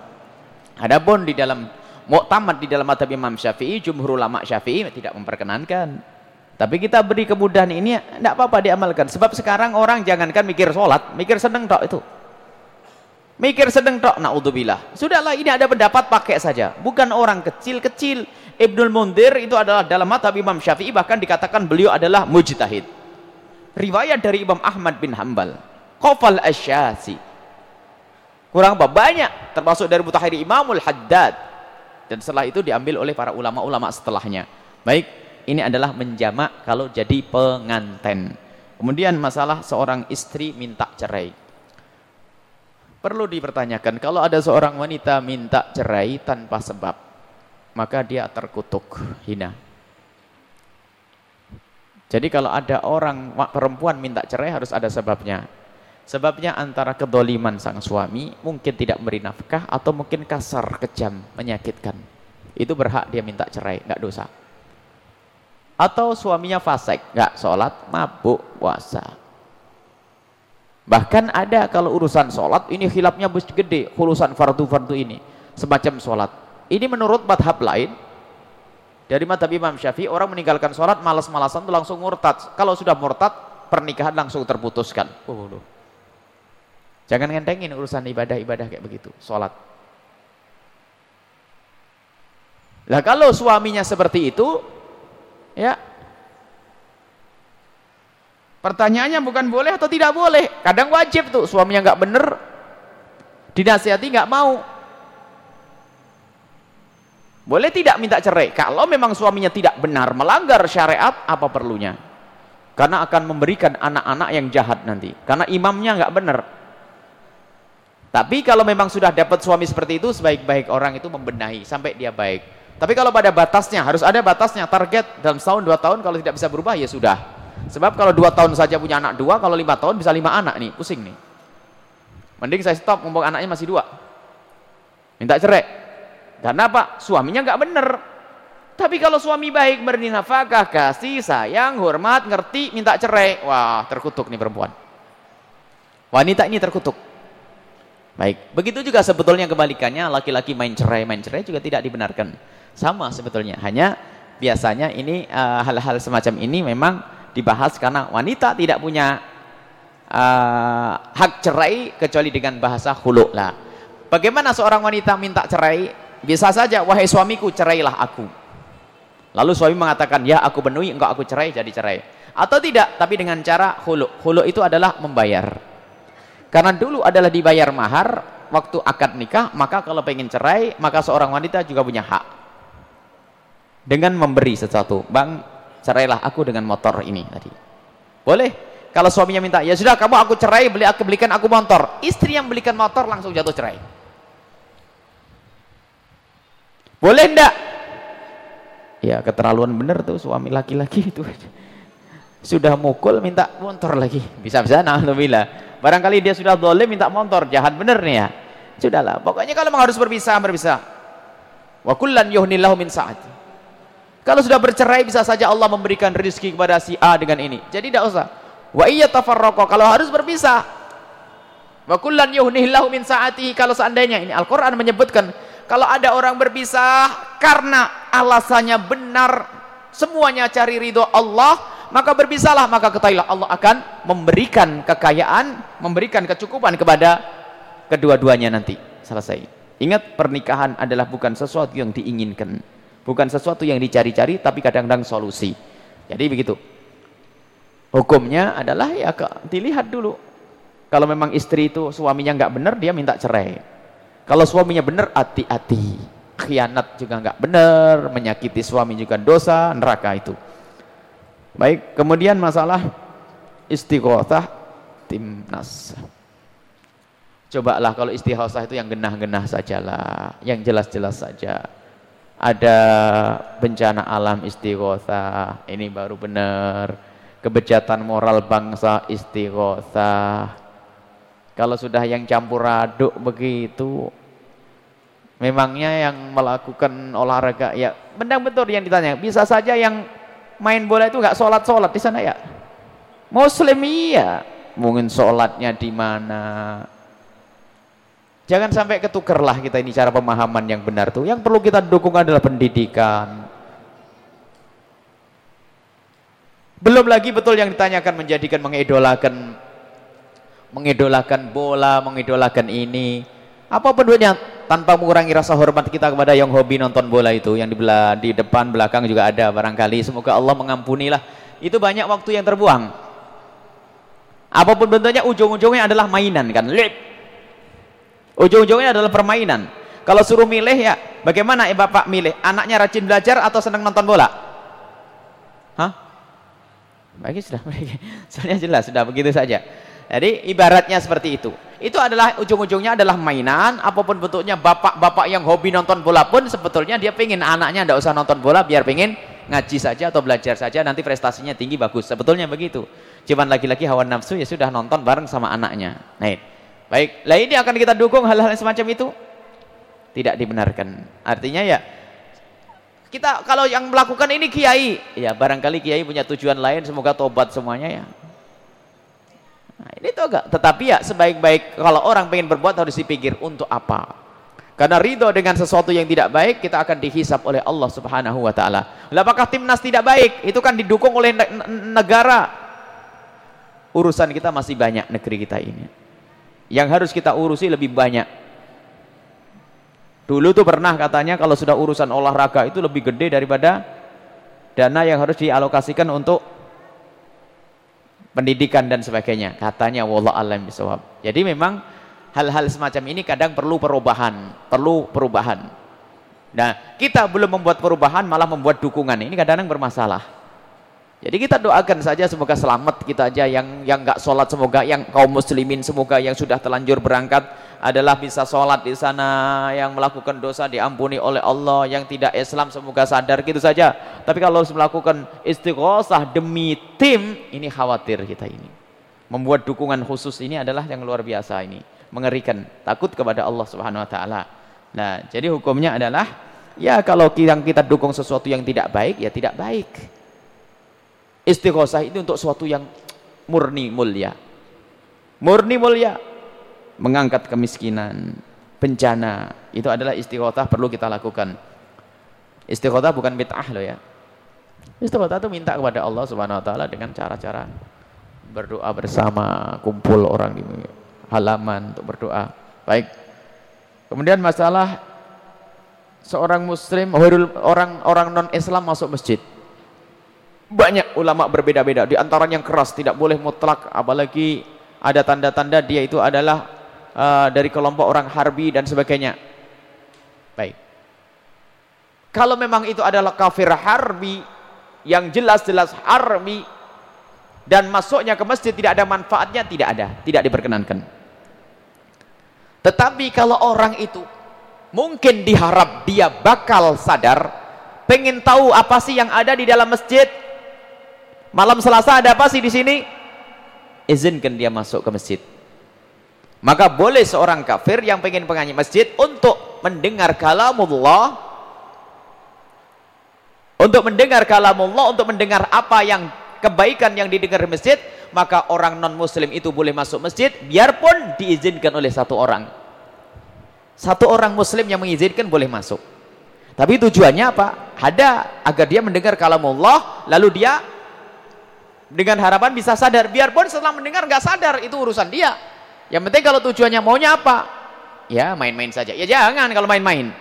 Adapun di dalam muktamad di dalam madhab Imam Syafi'i jumhur ulama Syafi'i tidak memperkenankan. Tapi kita beri kemudahan ini tidak apa-apa diamalkan. Sebab sekarang orang jangankan mikir sholat mikir sedang tok itu. Mikir sedang tok naudzubillah. Sudahlah ini ada pendapat pakai saja. Bukan orang kecil-kecil. Ibnul Mundir itu adalah dalam madhab Imam Syafi'i bahkan dikatakan beliau adalah mujtahid. Riwayat dari Imam Ahmad bin Hambal Qafal asyasi. Kurang apa? Banyak. Termasuk dari mutahiri Imamul Haddad. Dan setelah itu diambil oleh para ulama-ulama setelahnya. Baik, ini adalah menjamak kalau jadi penganten. Kemudian masalah seorang istri minta cerai. Perlu dipertanyakan, kalau ada seorang wanita minta cerai tanpa sebab, maka dia terkutuk, hina. Jadi kalau ada orang perempuan minta cerai harus ada sebabnya. Sebabnya antara kedoliman sang suami mungkin tidak memberi nafkah atau mungkin kasar, kejam, menyakitkan. Itu berhak dia minta cerai, nggak dosa. Atau suaminya fasik, nggak sholat, mabuk, puasa. Bahkan ada kalau urusan sholat, ini hilapnya gede, urusan fardu-fardu ini. Semacam sholat. Ini menurut madhab lain, dari madhab Imam Syafi'i, orang meninggalkan sholat, malas-malasan itu langsung murtad. Kalau sudah murtad, pernikahan langsung terputuskan. Oh, Jangan ngentengin urusan ibadah-ibadah kayak begitu, sholat. Lah kalau suaminya seperti itu, ya pertanyaannya bukan boleh atau tidak boleh. Kadang wajib tuh suaminya nggak bener, dinasihati nggak mau. Boleh tidak minta cerai? Kalau memang suaminya tidak benar melanggar syariat, apa perlunya? Karena akan memberikan anak-anak yang jahat nanti. Karena imamnya nggak benar. Tapi kalau memang sudah dapat suami seperti itu, sebaik-baik orang itu membenahi sampai dia baik. Tapi kalau pada batasnya, harus ada batasnya, target dalam setahun, dua tahun, kalau tidak bisa berubah, ya sudah. Sebab kalau dua tahun saja punya anak dua, kalau lima tahun bisa lima anak nih, pusing nih. Mending saya stop, mumpung anaknya masih dua. Minta cerai. Karena apa? Suaminya nggak bener. Tapi kalau suami baik, beri nafkah, kasih, sayang, hormat, ngerti, minta cerai. Wah, terkutuk nih perempuan. Wanita ini terkutuk. Baik, begitu juga sebetulnya kebalikannya laki-laki main cerai main cerai juga tidak dibenarkan. Sama sebetulnya, hanya biasanya ini eh, hal-hal uh, semacam ini memang dibahas karena wanita tidak punya uh, hak cerai kecuali dengan bahasa hulu lah. Bagaimana seorang wanita minta cerai? Bisa saja, wahai suamiku cerailah aku. Lalu suami mengatakan, ya aku penuhi, enggak aku cerai, jadi cerai. Atau tidak, tapi dengan cara hulu. Hulu itu adalah membayar. Karena dulu adalah dibayar mahar waktu akad nikah, maka kalau pengen cerai, maka seorang wanita juga punya hak. Dengan memberi sesuatu. Bang, cerailah aku dengan motor ini tadi. Boleh? Kalau suaminya minta, ya sudah kamu aku cerai, beli aku belikan aku motor. Istri yang belikan motor langsung jatuh cerai. Boleh ndak? Ya keterlaluan bener tuh suami laki-laki itu. Sudah mukul minta motor lagi. Bisa-bisa alhamdulillah. Barangkali dia sudah boleh minta motor, jahat bener nih ya. Sudahlah, pokoknya kalau harus berpisah, berpisah. Wa kullan yuhnillahu min sa'ati. Kalau sudah bercerai bisa saja Allah memberikan rezeki kepada si A dengan ini. Jadi tidak usah. Wa iya tafarraqa kalau harus berpisah. Wa kullan yuhnillahu min sa'ati kalau seandainya ini Al-Qur'an menyebutkan kalau ada orang berpisah karena alasannya benar semuanya cari ridho Allah maka berpisahlah maka ketahuilah Allah akan memberikan kekayaan memberikan kecukupan kepada kedua-duanya nanti. Selesai. Ingat pernikahan adalah bukan sesuatu yang diinginkan. Bukan sesuatu yang dicari-cari tapi kadang-kadang solusi. Jadi begitu. Hukumnya adalah ya dilihat dulu. Kalau memang istri itu suaminya nggak benar dia minta cerai. Kalau suaminya benar, hati-hati. Khianat juga enggak benar, menyakiti suami juga dosa, neraka itu. Baik, kemudian masalah istighosah timnas. Cobalah kalau istighosah itu yang genah-genah sajalah, yang jelas-jelas saja. Ada bencana alam istighosah, ini baru benar. Kebejatan moral bangsa istighosah. Kalau sudah yang campur aduk begitu, Memangnya yang melakukan olahraga ya benar betul yang ditanya. Bisa saja yang main bola itu nggak sholat sholat di sana ya. Muslim iya, mungkin sholatnya di mana. Jangan sampai ketukerlah kita ini cara pemahaman yang benar tuh. Yang perlu kita dukung adalah pendidikan. Belum lagi betul yang ditanyakan menjadikan mengidolakan mengidolakan bola, mengidolakan ini. Apa duitnya? Tanpa mengurangi rasa hormat kita kepada yang hobi nonton bola itu yang di, di depan belakang juga ada barangkali. Semoga Allah mengampunilah. Itu banyak waktu yang terbuang. Apa pun bentuknya ujung-ujungnya adalah mainan kan? Lip. Ujung-ujungnya adalah permainan. Kalau suruh milih ya bagaimana ya bapak milih? Anaknya rajin belajar atau senang nonton bola? Hah? Bagi sudah soalnya jelas sudah begitu saja jadi ibaratnya seperti itu. Itu adalah ujung-ujungnya adalah mainan, apa pun bentuknya bapak-bapak yang hobi nonton bola pun sebetulnya dia pengen anaknya tidak usah nonton bola biar pengen ngaji saja atau belajar saja nanti prestasinya tinggi bagus. Sebetulnya begitu. Cuman lagi-lagi hawa nafsu ya sudah nonton bareng sama anaknya. Nah, baik. Lah ini akan kita dukung hal-hal semacam itu? Tidak dibenarkan. Artinya ya kita kalau yang melakukan ini kiai, ya barangkali kiai punya tujuan lain semoga tobat semuanya ya. Nah, ini tuh agak, tetapi ya sebaik-baik kalau orang pengen berbuat harus dipikir untuk apa. Karena ridho dengan sesuatu yang tidak baik kita akan dihisap oleh Allah Subhanahu wa taala. Apakah timnas tidak baik? Itu kan didukung oleh negara. Urusan kita masih banyak negeri kita ini. Yang harus kita urusi lebih banyak. Dulu tuh pernah katanya kalau sudah urusan olahraga itu lebih gede daripada dana yang harus dialokasikan untuk pendidikan dan sebagainya. Katanya wallah alam bisawab jadi memang hal-hal semacam ini kadang perlu perubahan perlu perubahan. Nah kita belum membuat perubahan malah membuat dukungan. Ini kadang-kadang bermasalah jadi kita doakan saja semoga selamat kita aja yang yang nggak sholat semoga yang kaum muslimin semoga yang sudah terlanjur berangkat adalah bisa sholat di sana yang melakukan dosa diampuni oleh Allah yang tidak Islam semoga sadar gitu saja. Tapi kalau harus melakukan istighosah demi tim ini khawatir kita ini. Membuat dukungan khusus ini adalah yang luar biasa ini. Mengerikan takut kepada Allah subhanahu wa ta'ala. Nah jadi hukumnya adalah ya kalau yang kita dukung sesuatu yang tidak baik ya tidak baik istighosah itu untuk sesuatu yang murni mulia murni mulia mengangkat kemiskinan, bencana, itu adalah istighotah perlu kita lakukan. Istighotah bukan bid'ah loh ya. Istighotah itu minta kepada Allah Subhanahu wa taala dengan cara-cara berdoa bersama, kumpul orang di halaman untuk berdoa. Baik. Kemudian masalah seorang muslim, orang orang non-Islam masuk masjid. Banyak ulama berbeda-beda, di antaranya yang keras tidak boleh mutlak apalagi ada tanda-tanda dia itu adalah uh, dari kelompok orang harbi dan sebagainya. Baik. Kalau memang itu adalah kafir harbi yang jelas-jelas harbi dan masuknya ke masjid tidak ada manfaatnya, tidak ada, tidak diperkenankan. Tetapi kalau orang itu mungkin diharap dia bakal sadar pengen tahu apa sih yang ada di dalam masjid malam selasa ada apa sih di sini? Izinkan dia masuk ke masjid. Maka boleh seorang kafir yang pengen penganyi masjid untuk mendengar kalamullah untuk mendengar kalamullah untuk mendengar apa yang kebaikan yang didengar di masjid maka orang non muslim itu boleh masuk masjid biarpun diizinkan oleh satu orang. Satu orang muslim yang mengizinkan boleh masuk. Tapi tujuannya apa? Ada agar dia mendengar kalamullah lalu dia dengan harapan bisa sadar. Biarpun setelah mendengar nggak sadar itu urusan dia. Yang penting kalau tujuannya maunya apa? Ya main-main saja. Ya jangan kalau main-main.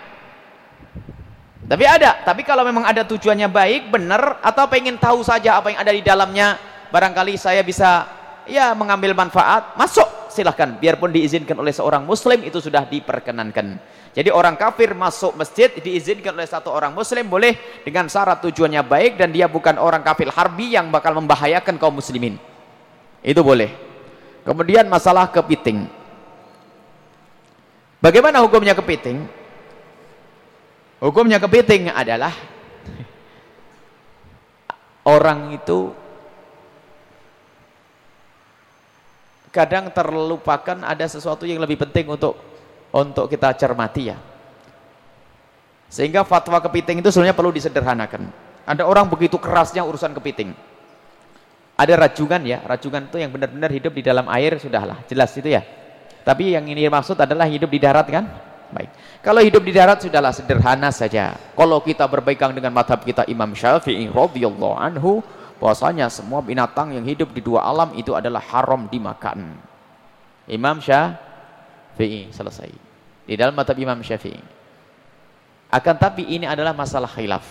Tapi ada. Tapi kalau memang ada tujuannya baik, benar atau pengen tahu saja apa yang ada di dalamnya, barangkali saya bisa ya mengambil manfaat, masuk silahkan. Biarpun diizinkan oleh seorang muslim itu sudah diperkenankan. Jadi orang kafir masuk masjid diizinkan oleh satu orang muslim boleh dengan syarat tujuannya baik dan dia bukan orang kafir harbi yang bakal membahayakan kaum muslimin. Itu boleh. Kemudian masalah kepiting. Bagaimana hukumnya kepiting? Hukumnya kepiting adalah orang itu kadang terlupakan ada sesuatu yang lebih penting untuk untuk kita cermati ya. Sehingga fatwa kepiting itu sebenarnya perlu disederhanakan. Ada orang begitu kerasnya urusan kepiting. Ada rajungan ya, rajungan itu yang benar-benar hidup di dalam air sudahlah, jelas itu ya. Tapi yang ini maksud adalah hidup di darat kan? Baik. Kalau hidup di darat sudahlah sederhana saja. Kalau kita berpegang dengan madhab kita Imam Syafi'i radhiyallahu anhu, bahwasanya semua binatang yang hidup di dua alam itu adalah haram dimakan. Imam Syafi'i selesai. Di dalam mata Imam Syafi'i. Akan tapi ini adalah masalah khilaf.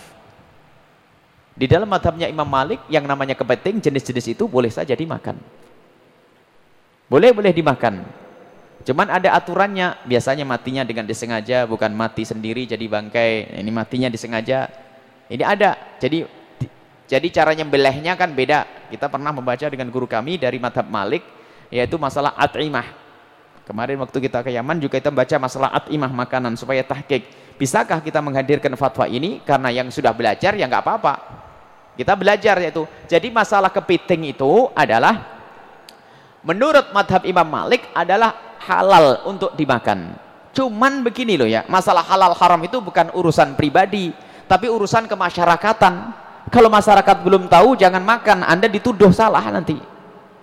Di dalam madhabnya Imam Malik yang namanya kepiting jenis-jenis itu boleh saja dimakan. Boleh boleh dimakan. Cuman ada aturannya. Biasanya matinya dengan disengaja bukan mati sendiri jadi bangkai. Ini matinya disengaja. Ini ada. Jadi jadi cara nyembelihnya kan beda kita pernah membaca dengan guru kami dari madhab Malik yaitu masalah at'imah Kemarin waktu kita ke Yaman juga kita baca masalah atimah makanan supaya tahqiq. Bisakah kita menghadirkan fatwa ini? Karena yang sudah belajar ya nggak apa-apa. Kita belajar yaitu. Jadi masalah kepiting itu adalah menurut madhab Imam Malik adalah halal untuk dimakan. Cuman begini loh ya, masalah halal haram itu bukan urusan pribadi, tapi urusan kemasyarakatan. Kalau masyarakat belum tahu jangan makan, Anda dituduh salah nanti.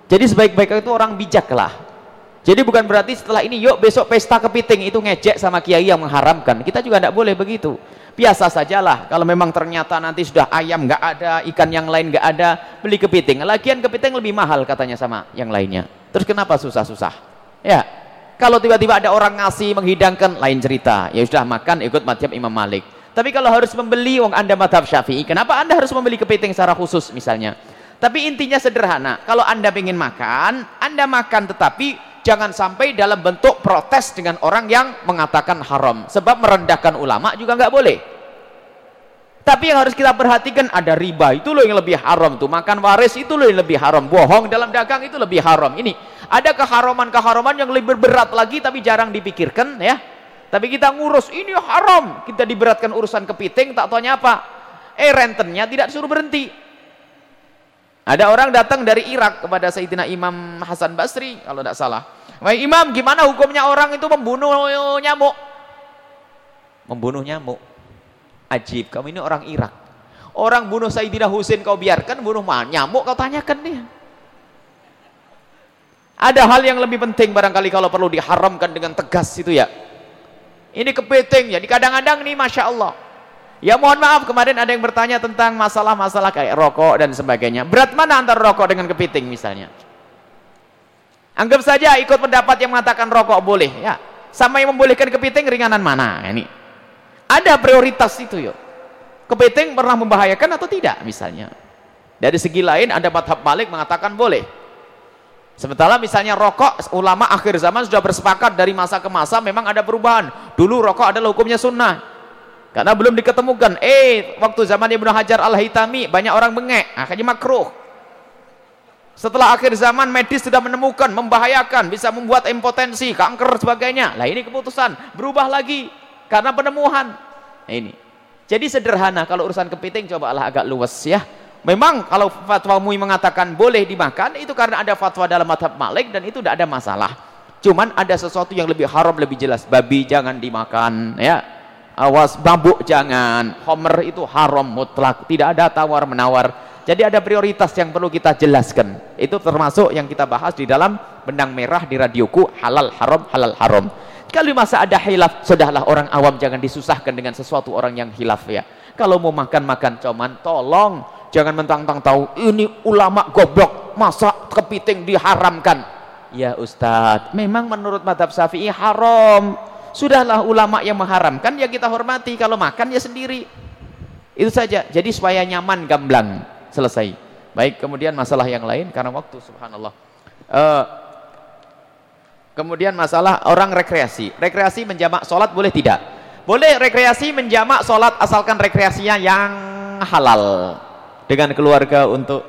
Jadi sebaik-baik itu orang bijaklah jadi bukan berarti setelah ini yuk besok pesta kepiting itu ngejek sama kiai yang mengharamkan. Kita juga tidak boleh begitu. Biasa sajalah kalau memang ternyata nanti sudah ayam nggak ada, ikan yang lain nggak ada, beli kepiting. Lagian kepiting lebih mahal katanya sama yang lainnya. Terus kenapa susah-susah? Ya. Kalau tiba-tiba ada orang ngasih menghidangkan lain cerita. Ya sudah makan ikut madhab Imam Malik. Tapi kalau harus membeli wong Anda madhab Syafi'i, kenapa Anda harus membeli kepiting secara khusus misalnya? Tapi intinya sederhana. Kalau Anda ingin makan, Anda makan tetapi jangan sampai dalam bentuk protes dengan orang yang mengatakan haram. Sebab merendahkan ulama juga nggak boleh. Tapi yang harus kita perhatikan ada riba. Itu loh yang lebih haram tuh. Makan waris itu loh yang lebih haram. Bohong dalam dagang itu lebih haram. Ini ada keharaman-keharaman yang lebih berat lagi tapi jarang dipikirkan ya tapi kita ngurus ini haram kita diberatkan urusan kepiting tak tanya apa eh rentennya tidak disuruh berhenti ada orang datang dari Irak kepada Sayyidina Imam Hasan Basri kalau tidak salah Wahai imam, gimana hukumnya orang itu membunuh nyamuk? Membunuh nyamuk. Ajib, kamu ini orang Irak. Orang bunuh Sayyidina Husain kau biarkan, bunuh nyamuk kau tanyakan dia. Ada hal yang lebih penting barangkali kalau perlu diharamkan dengan tegas itu ya. Ini kepiting, jadi kadang-kadang nih Masya Allah. Ya mohon maaf kemarin ada yang bertanya tentang masalah-masalah kayak rokok dan sebagainya. Berat mana antara rokok dengan kepiting misalnya? Anggap saja ikut pendapat yang mengatakan rokok boleh, ya. Sama yang membolehkan kepiting ringanan mana? Ini. Ada prioritas itu yuk. Kepiting pernah membahayakan atau tidak misalnya? Dari segi lain ada madhab Malik mengatakan boleh. Sementara misalnya rokok, ulama akhir zaman sudah bersepakat dari masa ke masa memang ada perubahan. Dulu rokok adalah hukumnya sunnah. Karena belum diketemukan. Eh, waktu zaman Ibnu Hajar Al-Hitami banyak orang bengek, akhirnya makruh. Setelah akhir zaman medis sudah menemukan membahayakan, bisa membuat impotensi, kanker sebagainya. Lah ini keputusan berubah lagi. karena penemuan. Nah, ini. Jadi sederhana kalau urusan kepiting cobalah agak luas ya. Memang kalau fatwa MUI mengatakan boleh dimakan itu karena ada fatwa dalam madhab Malik dan itu tidak ada masalah. Cuman ada sesuatu yang lebih haram lebih jelas. Babi jangan dimakan ya. Awas babuk jangan. Homer itu haram mutlak. Tidak ada tawar menawar. Jadi ada prioritas yang perlu kita jelaskan. Itu termasuk yang kita bahas di dalam benang merah di radioku halal haram halal haram. Kalau masa ada hilaf, sudahlah orang awam jangan disusahkan dengan sesuatu orang yang hilaf ya. Kalau mau makan-makan coman, tolong jangan mentang-mentang tahu ini ulama goblok, masa kepiting diharamkan. Ya Ustadz, memang menurut madhab syafi'i haram. Sudahlah ulama yang mengharamkan, ya kita hormati. Kalau makan ya sendiri. Itu saja. Jadi supaya nyaman, gamblang. Selesai. Baik, kemudian masalah yang lain, karena waktu subhanallah. Uh, kemudian masalah orang rekreasi. Rekreasi menjamak sholat boleh tidak? Boleh rekreasi menjamak sholat asalkan rekreasinya yang halal. Dengan keluarga untuk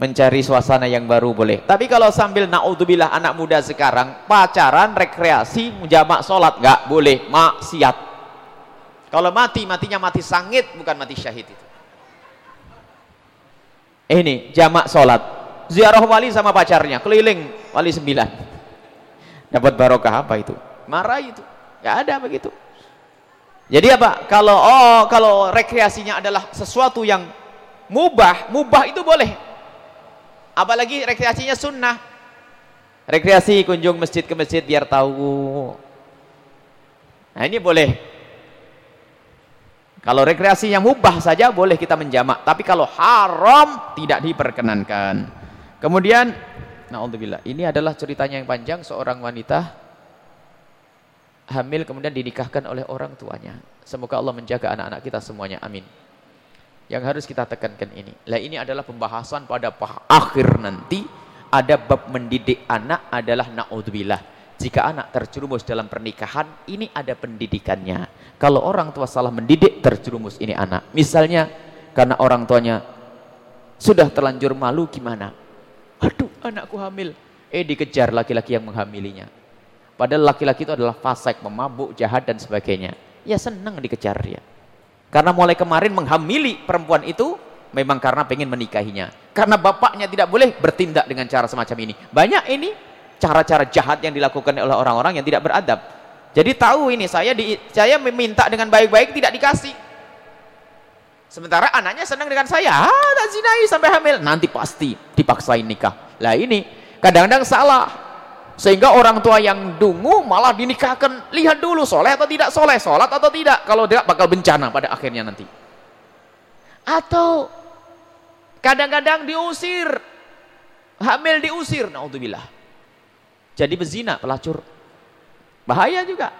mencari suasana yang baru boleh. Tapi kalau sambil naudzubillah anak muda sekarang pacaran rekreasi menjamak sholat nggak boleh. Maksiat. Kalau mati matinya mati sangit bukan mati syahid itu. Ini jamak sholat. Ziarah wali sama pacarnya keliling wali sembilan. Dapat barokah apa itu? Marah itu. Nggak ada begitu jadi apa? Kalau oh kalau rekreasinya adalah sesuatu yang mubah mubah itu boleh. Apalagi rekreasinya sunnah. Rekreasi kunjung masjid ke masjid biar tahu. Nah ini boleh. Kalau rekreasi yang mubah saja boleh kita menjamak. Tapi kalau haram tidak diperkenankan. Kemudian naudzubillah ini adalah ceritanya yang panjang. Seorang wanita hamil kemudian dinikahkan oleh orang tuanya semoga Allah menjaga anak-anak kita semuanya amin yang harus kita tekankan ini. Lah ini adalah pembahasan pada akhir nanti ada bab mendidik anak adalah naudzubillah. Jika anak terjerumus dalam pernikahan, ini ada pendidikannya. Kalau orang tua salah mendidik, terjerumus ini anak. Misalnya, karena orang tuanya sudah terlanjur malu gimana? Aduh, anakku hamil. Eh, dikejar laki-laki yang menghamilinya. Padahal laki-laki itu adalah fasik, memabuk, jahat, dan sebagainya. Ya senang dikejar dia. Karena mulai kemarin menghamili perempuan itu memang karena pengen menikahinya. Karena bapaknya tidak boleh bertindak dengan cara semacam ini. Banyak ini cara-cara jahat yang dilakukan oleh orang-orang yang tidak beradab. Jadi tahu ini saya di, saya meminta dengan baik-baik tidak dikasih. Sementara anaknya senang dengan saya, ah, tak zinai sampai hamil, nanti pasti dipaksain nikah. Lah ini kadang-kadang salah. Sehingga orang tua yang dungu malah dinikahkan. Lihat dulu soleh atau tidak soleh, sholat atau tidak. Kalau tidak bakal bencana pada akhirnya nanti. Atau kadang-kadang diusir. Hamil diusir. Na'udzubillah. Jadi bezina, pelacur. Bahaya juga.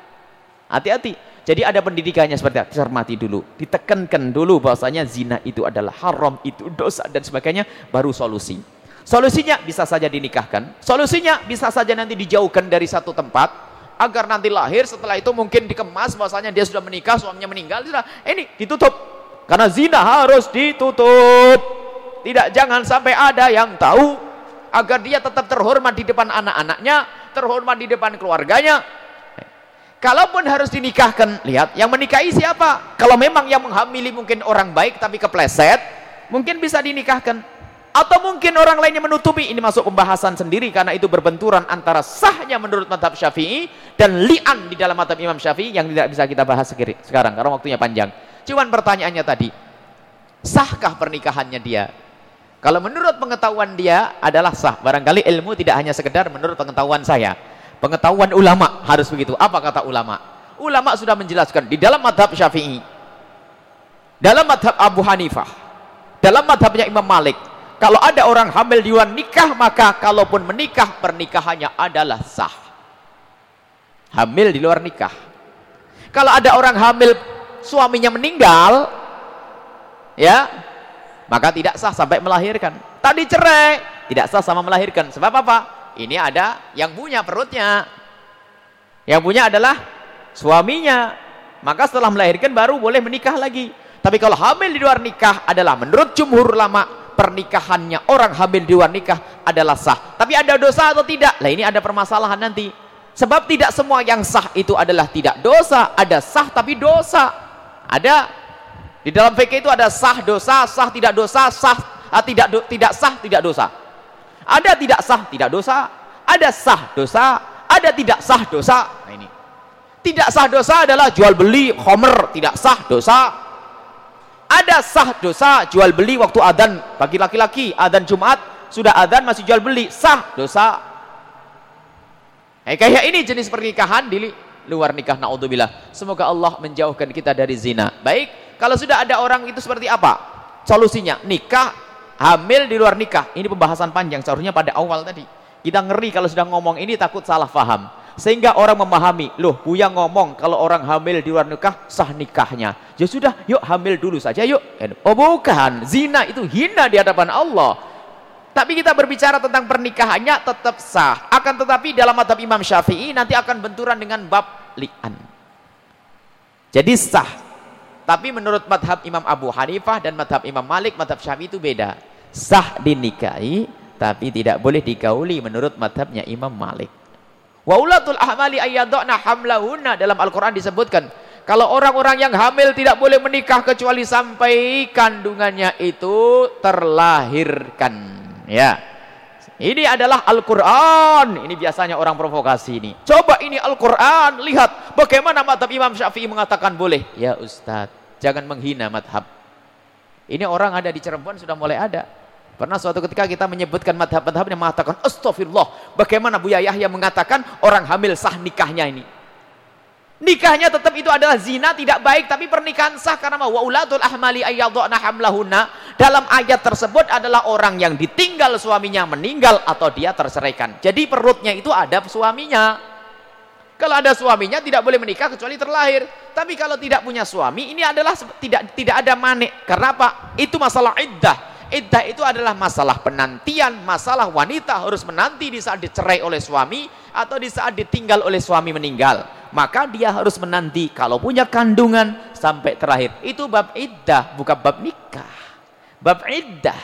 Hati-hati. Jadi ada pendidikannya seperti itu. Cermati dulu. Ditekankan dulu bahwasanya zina itu adalah haram, itu dosa dan sebagainya. Baru solusi. Solusinya bisa saja dinikahkan. Solusinya bisa saja nanti dijauhkan dari satu tempat agar nanti lahir setelah itu mungkin dikemas bahwasanya dia sudah menikah, suaminya meninggal, sudah ini ditutup. Karena zina harus ditutup. Tidak jangan sampai ada yang tahu agar dia tetap terhormat di depan anak-anaknya, terhormat di depan keluarganya. Kalaupun harus dinikahkan, lihat yang menikahi siapa? Kalau memang yang menghamili mungkin orang baik tapi kepleset, mungkin bisa dinikahkan. Atau mungkin orang lainnya menutupi, ini masuk pembahasan sendiri karena itu berbenturan antara sahnya menurut madhab syafi'i dan li'an di dalam madhab imam syafi'i yang tidak bisa kita bahas sekarang karena waktunya panjang. Cuman pertanyaannya tadi, sahkah pernikahannya dia? Kalau menurut pengetahuan dia adalah sah. Barangkali ilmu tidak hanya sekedar menurut pengetahuan saya. Pengetahuan ulama harus begitu. Apa kata ulama? Ulama sudah menjelaskan di dalam madhab syafi'i, dalam madhab Abu Hanifah, dalam madhabnya Imam Malik, kalau ada orang hamil di luar nikah, maka kalaupun menikah, pernikahannya adalah sah. Hamil di luar nikah. Kalau ada orang hamil, suaminya meninggal, ya, maka tidak sah sampai melahirkan. Tadi cerai, tidak sah sama melahirkan. Sebab apa? Ini ada yang punya perutnya. Yang punya adalah suaminya. Maka setelah melahirkan baru boleh menikah lagi. Tapi kalau hamil di luar nikah adalah menurut jumhur ulama pernikahannya orang hamil di luar nikah adalah sah. Tapi ada dosa atau tidak? Lah ini ada permasalahan nanti. Sebab tidak semua yang sah itu adalah tidak dosa, ada sah tapi dosa. Ada di dalam fikih itu ada sah dosa, sah tidak dosa, sah ah, tidak do, tidak sah tidak dosa. Ada tidak sah tidak dosa, ada sah dosa, ada tidak sah dosa. Nah ini. Tidak sah dosa adalah jual beli khomer, tidak sah dosa. Ada sah dosa jual beli waktu adan bagi laki-laki, adan Jumat sudah adan masih jual beli, sah dosa Eh, kayak ini jenis pernikahan di luar nikah naudzubillah. Semoga Allah menjauhkan kita dari zina. Baik, kalau sudah ada orang itu seperti apa? Solusinya nikah, hamil di luar nikah. Ini pembahasan panjang seharusnya pada awal tadi. Kita ngeri kalau sudah ngomong ini takut salah faham. Sehingga orang memahami, loh Buya ngomong kalau orang hamil di luar nikah sah nikahnya. Ya sudah, yuk hamil dulu saja yuk. Oh bukan, zina itu hina di hadapan Allah. Tapi kita berbicara tentang pernikahannya tetap sah. Akan tetapi dalam madhab Imam Syafi'i nanti akan benturan dengan bab li'an. Jadi sah. Tapi menurut madhab Imam Abu Hanifah dan madhab Imam Malik, madhab Syafi'i itu beda. Sah dinikahi, tapi tidak boleh digauli menurut madhabnya Imam Malik. Wa ulatul ahmali ayyadna hamlahunna dalam Al-Quran disebutkan. Kalau orang-orang yang hamil tidak boleh menikah kecuali sampai kandungannya itu terlahirkan. Ya. Ini adalah Al-Quran. Ini biasanya orang provokasi ini. Coba ini Al-Quran. Lihat bagaimana madhab Imam Syafi'i mengatakan boleh. Ya Ustadz, jangan menghina madhab. Ini orang ada di Cirebon sudah mulai ada. Pernah suatu ketika kita menyebutkan madhab-madhab yang mengatakan Astagfirullah. Bagaimana Buya Yahya mengatakan orang hamil sah nikahnya ini. Nikahnya tetap itu adalah zina tidak baik tapi pernikahan sah karena wa ulatul ahmali ayyadhna hamlahunna dalam ayat tersebut adalah orang yang ditinggal suaminya meninggal atau dia terceraikan. Jadi perutnya itu ada suaminya. Kalau ada suaminya tidak boleh menikah kecuali terlahir. Tapi kalau tidak punya suami ini adalah tidak tidak ada manik. Karena apa? Itu masalah iddah. Iddah itu adalah masalah penantian, masalah wanita harus menanti di saat dicerai oleh suami atau di saat ditinggal oleh suami meninggal maka dia harus menanti kalau punya kandungan sampai terakhir. Itu bab iddah, bukan bab nikah. Bab iddah.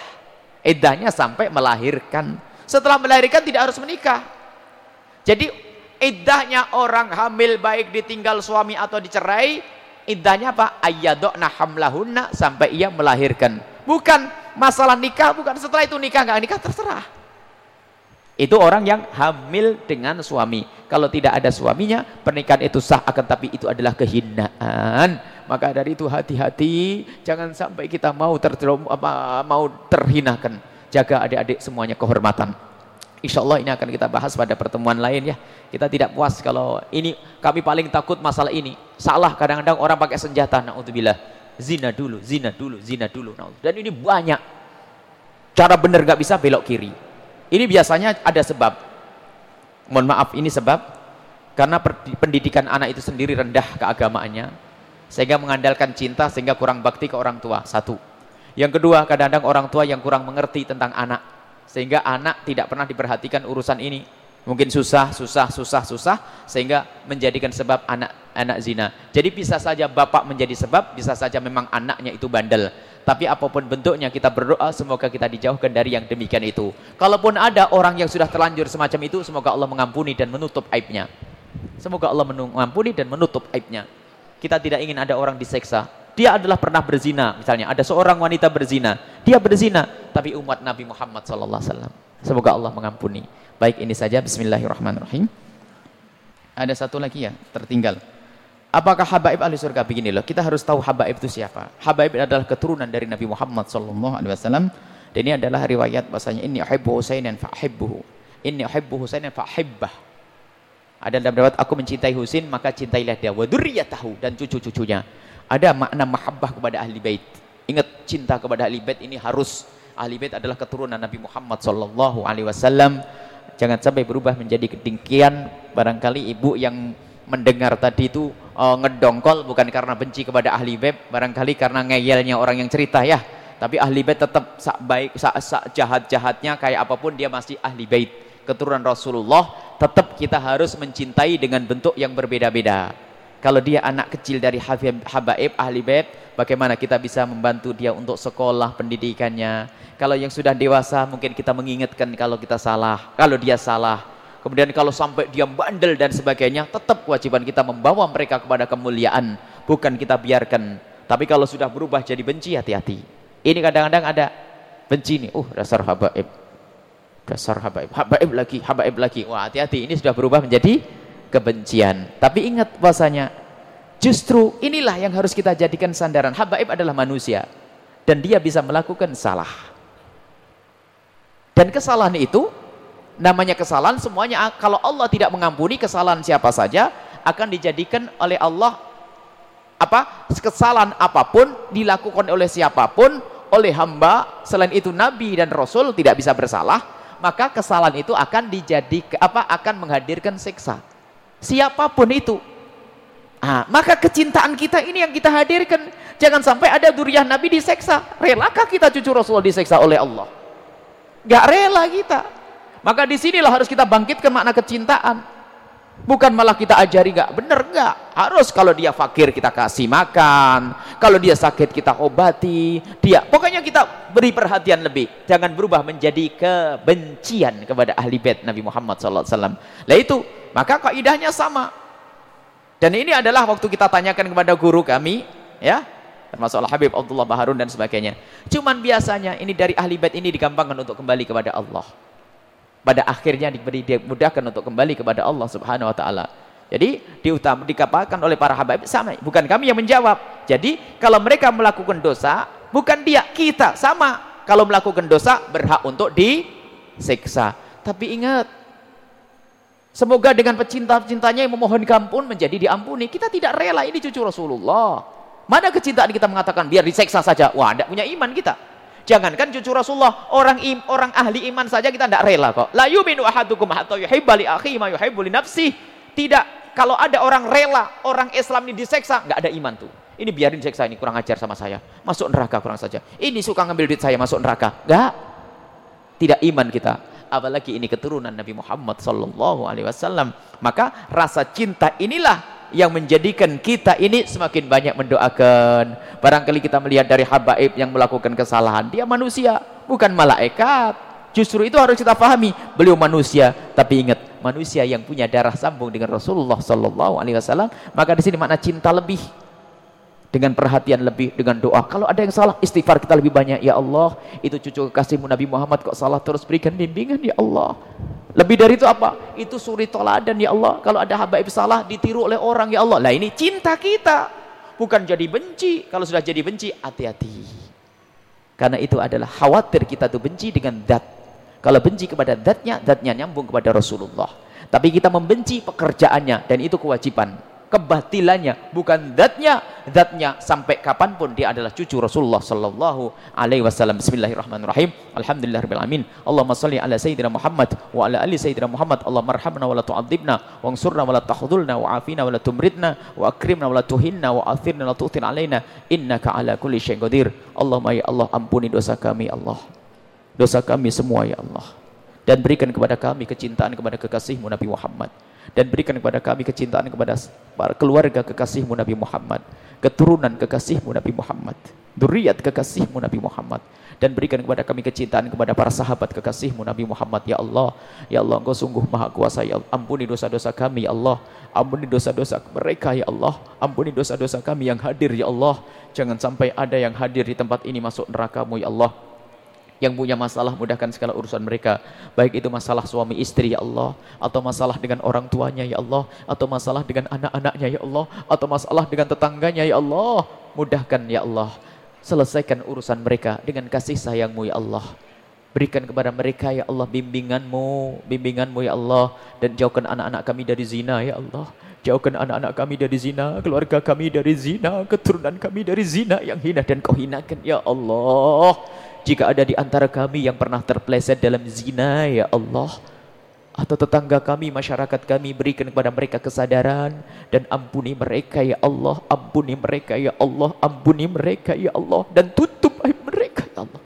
Iddahnya sampai melahirkan. Setelah melahirkan tidak harus menikah. Jadi iddahnya orang hamil baik ditinggal suami atau dicerai, iddahnya apa? Ayyadokna hamlahunna sampai ia melahirkan. Bukan masalah nikah, bukan setelah itu nikah nggak nikah terserah. Itu orang yang hamil dengan suami. Kalau tidak ada suaminya, pernikahan itu sah akan tapi itu adalah kehinaan. Maka dari itu hati-hati, jangan sampai kita mau ter mau terhinakan. Jaga adik-adik semuanya kehormatan. Insya Allah ini akan kita bahas pada pertemuan lain ya. Kita tidak puas kalau ini kami paling takut masalah ini. Salah kadang-kadang orang pakai senjata. Naudzubillah. Zina dulu, zina dulu, zina dulu. Dan ini banyak. Cara benar gak bisa belok kiri. Ini biasanya ada sebab. Mohon maaf, ini sebab karena pendidikan anak itu sendiri rendah keagamaannya sehingga mengandalkan cinta sehingga kurang bakti ke orang tua. Satu. Yang kedua, kadang-kadang orang tua yang kurang mengerti tentang anak sehingga anak tidak pernah diperhatikan urusan ini. Mungkin susah, susah, susah, susah sehingga menjadikan sebab anak anak zina. Jadi bisa saja bapak menjadi sebab, bisa saja memang anaknya itu bandel. Tapi apa pun bentuknya kita berdoa semoga kita dijauhkan dari yang demikian itu. Kalaupun ada orang yang sudah terlanjur semacam itu, semoga Allah mengampuni dan menutup aibnya. Semoga Allah mengampuni dan menutup aibnya. Kita tidak ingin ada orang diseksa. Dia adalah pernah berzina, misalnya ada seorang wanita berzina, dia berzina, tapi umat Nabi Muhammad SAW. Semoga Allah mengampuni. Baik ini saja. Bismillahirrahmanirrahim. Ada satu lagi ya, tertinggal. Apakah habaib ahli surga begini loh? Kita harus tahu habaib itu siapa. Habaib adalah keturunan dari Nabi Muhammad wasallam. Dan ini adalah riwayat bahasanya inni uhibbu Husainan fa'hibbuhu. Inni uhibbu Husainan fa'hibbah. Ada dalam riwayat aku mencintai Husain maka cintailah dia wa dzurriyyatahu dan cucu-cucunya. Ada makna mahabbah kepada ahli bait. Ingat cinta kepada ahli bait ini harus ahli bait adalah keturunan Nabi Muhammad sallallahu alaihi wasallam. Jangan sampai berubah menjadi kedengkian barangkali ibu yang mendengar tadi itu uh, ngedongkol bukan karena benci kepada ahli bait barangkali karena ngeyelnya orang yang cerita ya. Tapi ahli bait tetap sak baik sak, sak jahat-jahatnya kayak apa pun dia masih ahli bait. Keturunan Rasulullah tetap kita harus mencintai dengan bentuk yang berbeda-beda kalau dia anak kecil dari habaib ahli bait bagaimana kita bisa membantu dia untuk sekolah pendidikannya kalau yang sudah dewasa mungkin kita mengingatkan kalau kita salah kalau dia salah kemudian kalau sampai dia bandel dan sebagainya, tetap kewajiban kita membawa mereka kepada kemuliaan, bukan kita biarkan. Tapi kalau sudah berubah jadi benci, hati-hati. Ini kadang-kadang ada benci nih, uh dasar habaib. Dasar habaib, habaib lagi, habaib lagi. Wah, hati-hati, ini sudah berubah menjadi kebencian. Tapi ingat bahasanya, justru inilah yang harus kita jadikan sandaran. Habaib adalah manusia dan dia bisa melakukan salah. Dan kesalahan itu namanya kesalahan semuanya kalau Allah tidak mengampuni kesalahan siapa saja akan dijadikan oleh Allah apa kesalahan apa pun dilakukan oleh siapa pun oleh hamba selain itu nabi dan rasul tidak bisa bersalah maka kesalahan itu akan dijadikan apa akan menghadirkan siksa siapa pun itu ah, maka kecintaan kita ini yang kita hadirkan jangan sampai ada durian nabi diseksa relakah kita cucu rasul diseksa oleh Allah gak rela kita maka di sinilah harus kita bangkitkan makna kecintaan. Bukan malah kita ajari gak bener gak. Harus kalau dia fakir kita kasih makan. Kalau dia sakit kita obati. Dia pokoknya kita beri perhatian lebih. Jangan berubah menjadi kebencian kepada ahli bait Nabi Muhammad SAW. Lah itu maka kaidahnya sama. Dan ini adalah waktu kita tanyakan kepada guru kami, ya, termasuk Habib Abdullah Baharun dan sebagainya. Cuman biasanya ini dari ahli bait ini digampangkan untuk kembali kepada Allah pada akhirnya diberi dimudahkan untuk kembali kepada Allah Subhanahu wa taala. Jadi diutam dikapalkan oleh para habaib sama, bukan kami yang menjawab. Jadi kalau mereka melakukan dosa, bukan dia, kita sama. Kalau melakukan dosa berhak untuk disiksa. Tapi ingat, semoga dengan pecinta-pecintanya yang memohon ampun menjadi diampuni. Kita tidak rela ini cucu Rasulullah. Mana kecintaan kita mengatakan biar diseksa saja? Wah, tidak punya iman kita. Jangankan cucu Rasulullah, orang im, orang ahli iman saja kita tidak rela kok. La yuminu ahadukum hatta yuhibba li akhi ma yuhibbu li nafsi. Tidak. Kalau ada orang rela, orang Islam ini diseksa, nggak ada iman tuh. Ini biarin seksa ini kurang ajar sama saya. Masuk neraka kurang saja. Ini suka ngambil duit saya masuk neraka. Enggak. Tidak iman kita. Apalagi ini keturunan Nabi Muhammad sallallahu alaihi wasallam. Maka rasa cinta inilah yang menjadikan kita ini semakin banyak mendoakan. Barangkali kita melihat dari habaib yang melakukan kesalahan, dia manusia, bukan malaikat. Justru itu harus kita pahami, beliau manusia, tapi ingat, manusia yang punya darah sambung dengan Rasulullah sallallahu alaihi wasallam, maka di sini makna cinta lebih dengan perhatian lebih dengan doa kalau ada yang salah istighfar kita lebih banyak ya Allah itu cucu kekasihmu Nabi Muhammad kok salah terus berikan bimbingan ya Allah lebih dari itu apa? Itu suri toladan ya Allah. Kalau ada habaib salah ditiru oleh orang ya Allah. Lah ini cinta kita. Bukan jadi benci. Kalau sudah jadi benci, hati-hati. Karena itu adalah khawatir kita tuh benci dengan dat. Kalau benci kepada datnya, datnya nyambung kepada Rasulullah. Tapi kita membenci pekerjaannya dan itu kewajiban kebatilannya bukan zatnya. Zatnya sampai kapan pun dia adalah cucu Rasulullah sallallahu alaihi wasallam. Bismillahirrahmanirrahim. Alhamdulillahirabbil alamin. Allahumma shalli ala sayyidina Muhammad wa ala ali sayyidina Muhammad. Allah marhamna wa la tu'adzibna wa ansurna wa la tahdhulna wa afina wa la tumridna wa akrimna wa la tuhinna wa athirna wa tu'tin alaina innaka ala kulli syai'in qadir. Allahumma ya Allah ampuni dosa kami Allah. Dosa kami semua ya Allah. Dan berikan kepada kami kecintaan kepada kekasihmu Nabi Muhammad dan berikan kepada kami kecintaan kepada keluarga kekasihmu Nabi Muhammad. Keturunan kekasihmu Nabi Muhammad. Duriat kekasihmu Nabi Muhammad. Dan berikan kepada kami kecintaan kepada para sahabat kekasihmu Nabi Muhammad. Ya Allah ya Allah engkau sungguh maha kuasa. Ya Allah. ampuni dosa-dosa kami ya Allah. Ampuni dosa-dosa mereka ya Allah. Ampuni dosa-dosa kami yang hadir ya Allah. Jangan sampai ada yang hadir di tempat ini masuk nerakamu ya Allah yang punya masalah mudahkan segala urusan mereka. Baik itu masalah suami istri ya Allah atau masalah dengan orang tuanya ya Allah atau masalah dengan anak-anaknya ya Allah atau masalah dengan tetangganya ya Allah. Mudahkan ya Allah. Selesaikan urusan mereka dengan kasih sayangmu ya Allah. Berikan kepada mereka ya Allah bimbinganmu bimbinganmu ya Allah. Dan jauhkan anak-anak kami dari zina ya Allah. Jauhkan anak-anak kami dari zina keluarga kami dari zina keturunan kami dari zina yang hina dan kau hinakan ya Allah jika ada di antara kami yang pernah terpleset dalam zina, ya Allah, atau tetangga kami, masyarakat kami, berikan kepada mereka kesadaran dan ampuni mereka, ya Allah, ampuni mereka, ya Allah, ampuni mereka, ya Allah, dan tutup aib mereka, ya Allah.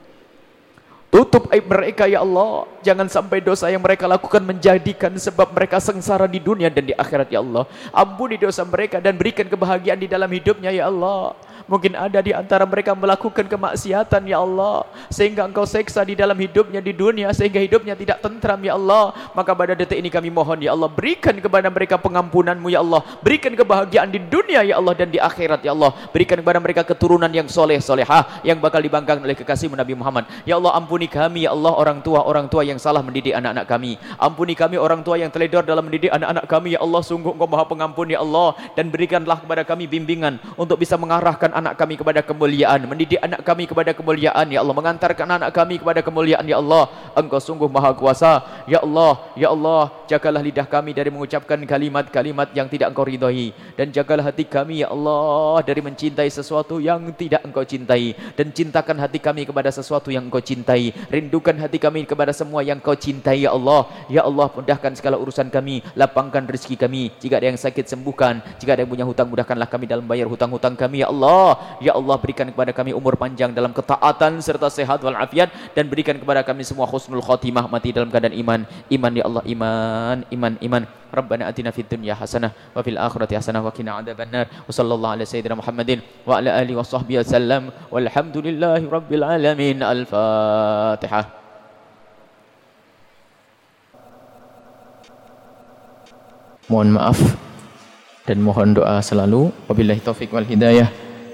Tutup aib mereka ya Allah. Jangan sampai dosa yang mereka lakukan menjadikan sebab mereka sengsara di dunia dan di akhirat ya Allah. Ampuni dosa mereka dan berikan kebahagiaan di dalam hidupnya ya Allah. Mungkin ada di antara mereka melakukan kemaksiatan ya Allah sehingga engkau seksa di dalam hidupnya di dunia sehingga hidupnya tidak tentram ya Allah. Maka pada detik ini kami mohon ya Allah berikan kepada mereka pengampunanmu ya Allah. Berikan kebahagiaan di dunia ya Allah dan di akhirat ya Allah. Berikan kepada mereka keturunan yang soleh solehah yang bakal dibanggakan oleh kekasih Nabi Muhammad. Ya Allah ampuni kami ya Allah orang tua orang tua yang salah mendidik anak-anak kami. Ampuni kami orang tua yang teledor dalam mendidik anak-anak kami ya Allah sungguh engkau maha pengampun ya Allah dan berikanlah kepada kami bimbingan untuk bisa mengarahkan anak kami kepada kemuliaan, mendidik anak kami kepada kemuliaan, ya Allah, mengantarkan anak kami kepada kemuliaan, ya Allah. Engkau sungguh maha kuasa, ya Allah, ya Allah, jagalah lidah kami dari mengucapkan kalimat-kalimat yang tidak engkau ridhai dan jagalah hati kami, ya Allah, dari mencintai sesuatu yang tidak engkau cintai dan cintakan hati kami kepada sesuatu yang engkau cintai. Rindukan hati kami kepada semua yang engkau cintai, ya Allah. Ya Allah, mudahkan segala urusan kami, lapangkan rezeki kami. Jika ada yang sakit sembuhkan, jika ada yang punya hutang mudahkanlah kami dalam bayar hutang-hutang kami, ya Allah. Ya Allah berikan kepada kami umur panjang dalam ketaatan serta sehat walafiat dan berikan kepada kami semua husnul khotimah mati dalam keadaan iman. Iman ya Allah iman, iman, iman. Rabbana atina fid dunya hasanah wa fil akhirati hasanah wa qina adzabannar. Wa sallallahu ala sayyidina Muhammadin wa ala alihi wa sahbihi wasallam. Walhamdulillahi rabbil alamin. Al-Fatihah. Mohon maaf dan mohon doa selalu. Wabillahi taufik wal hidayah.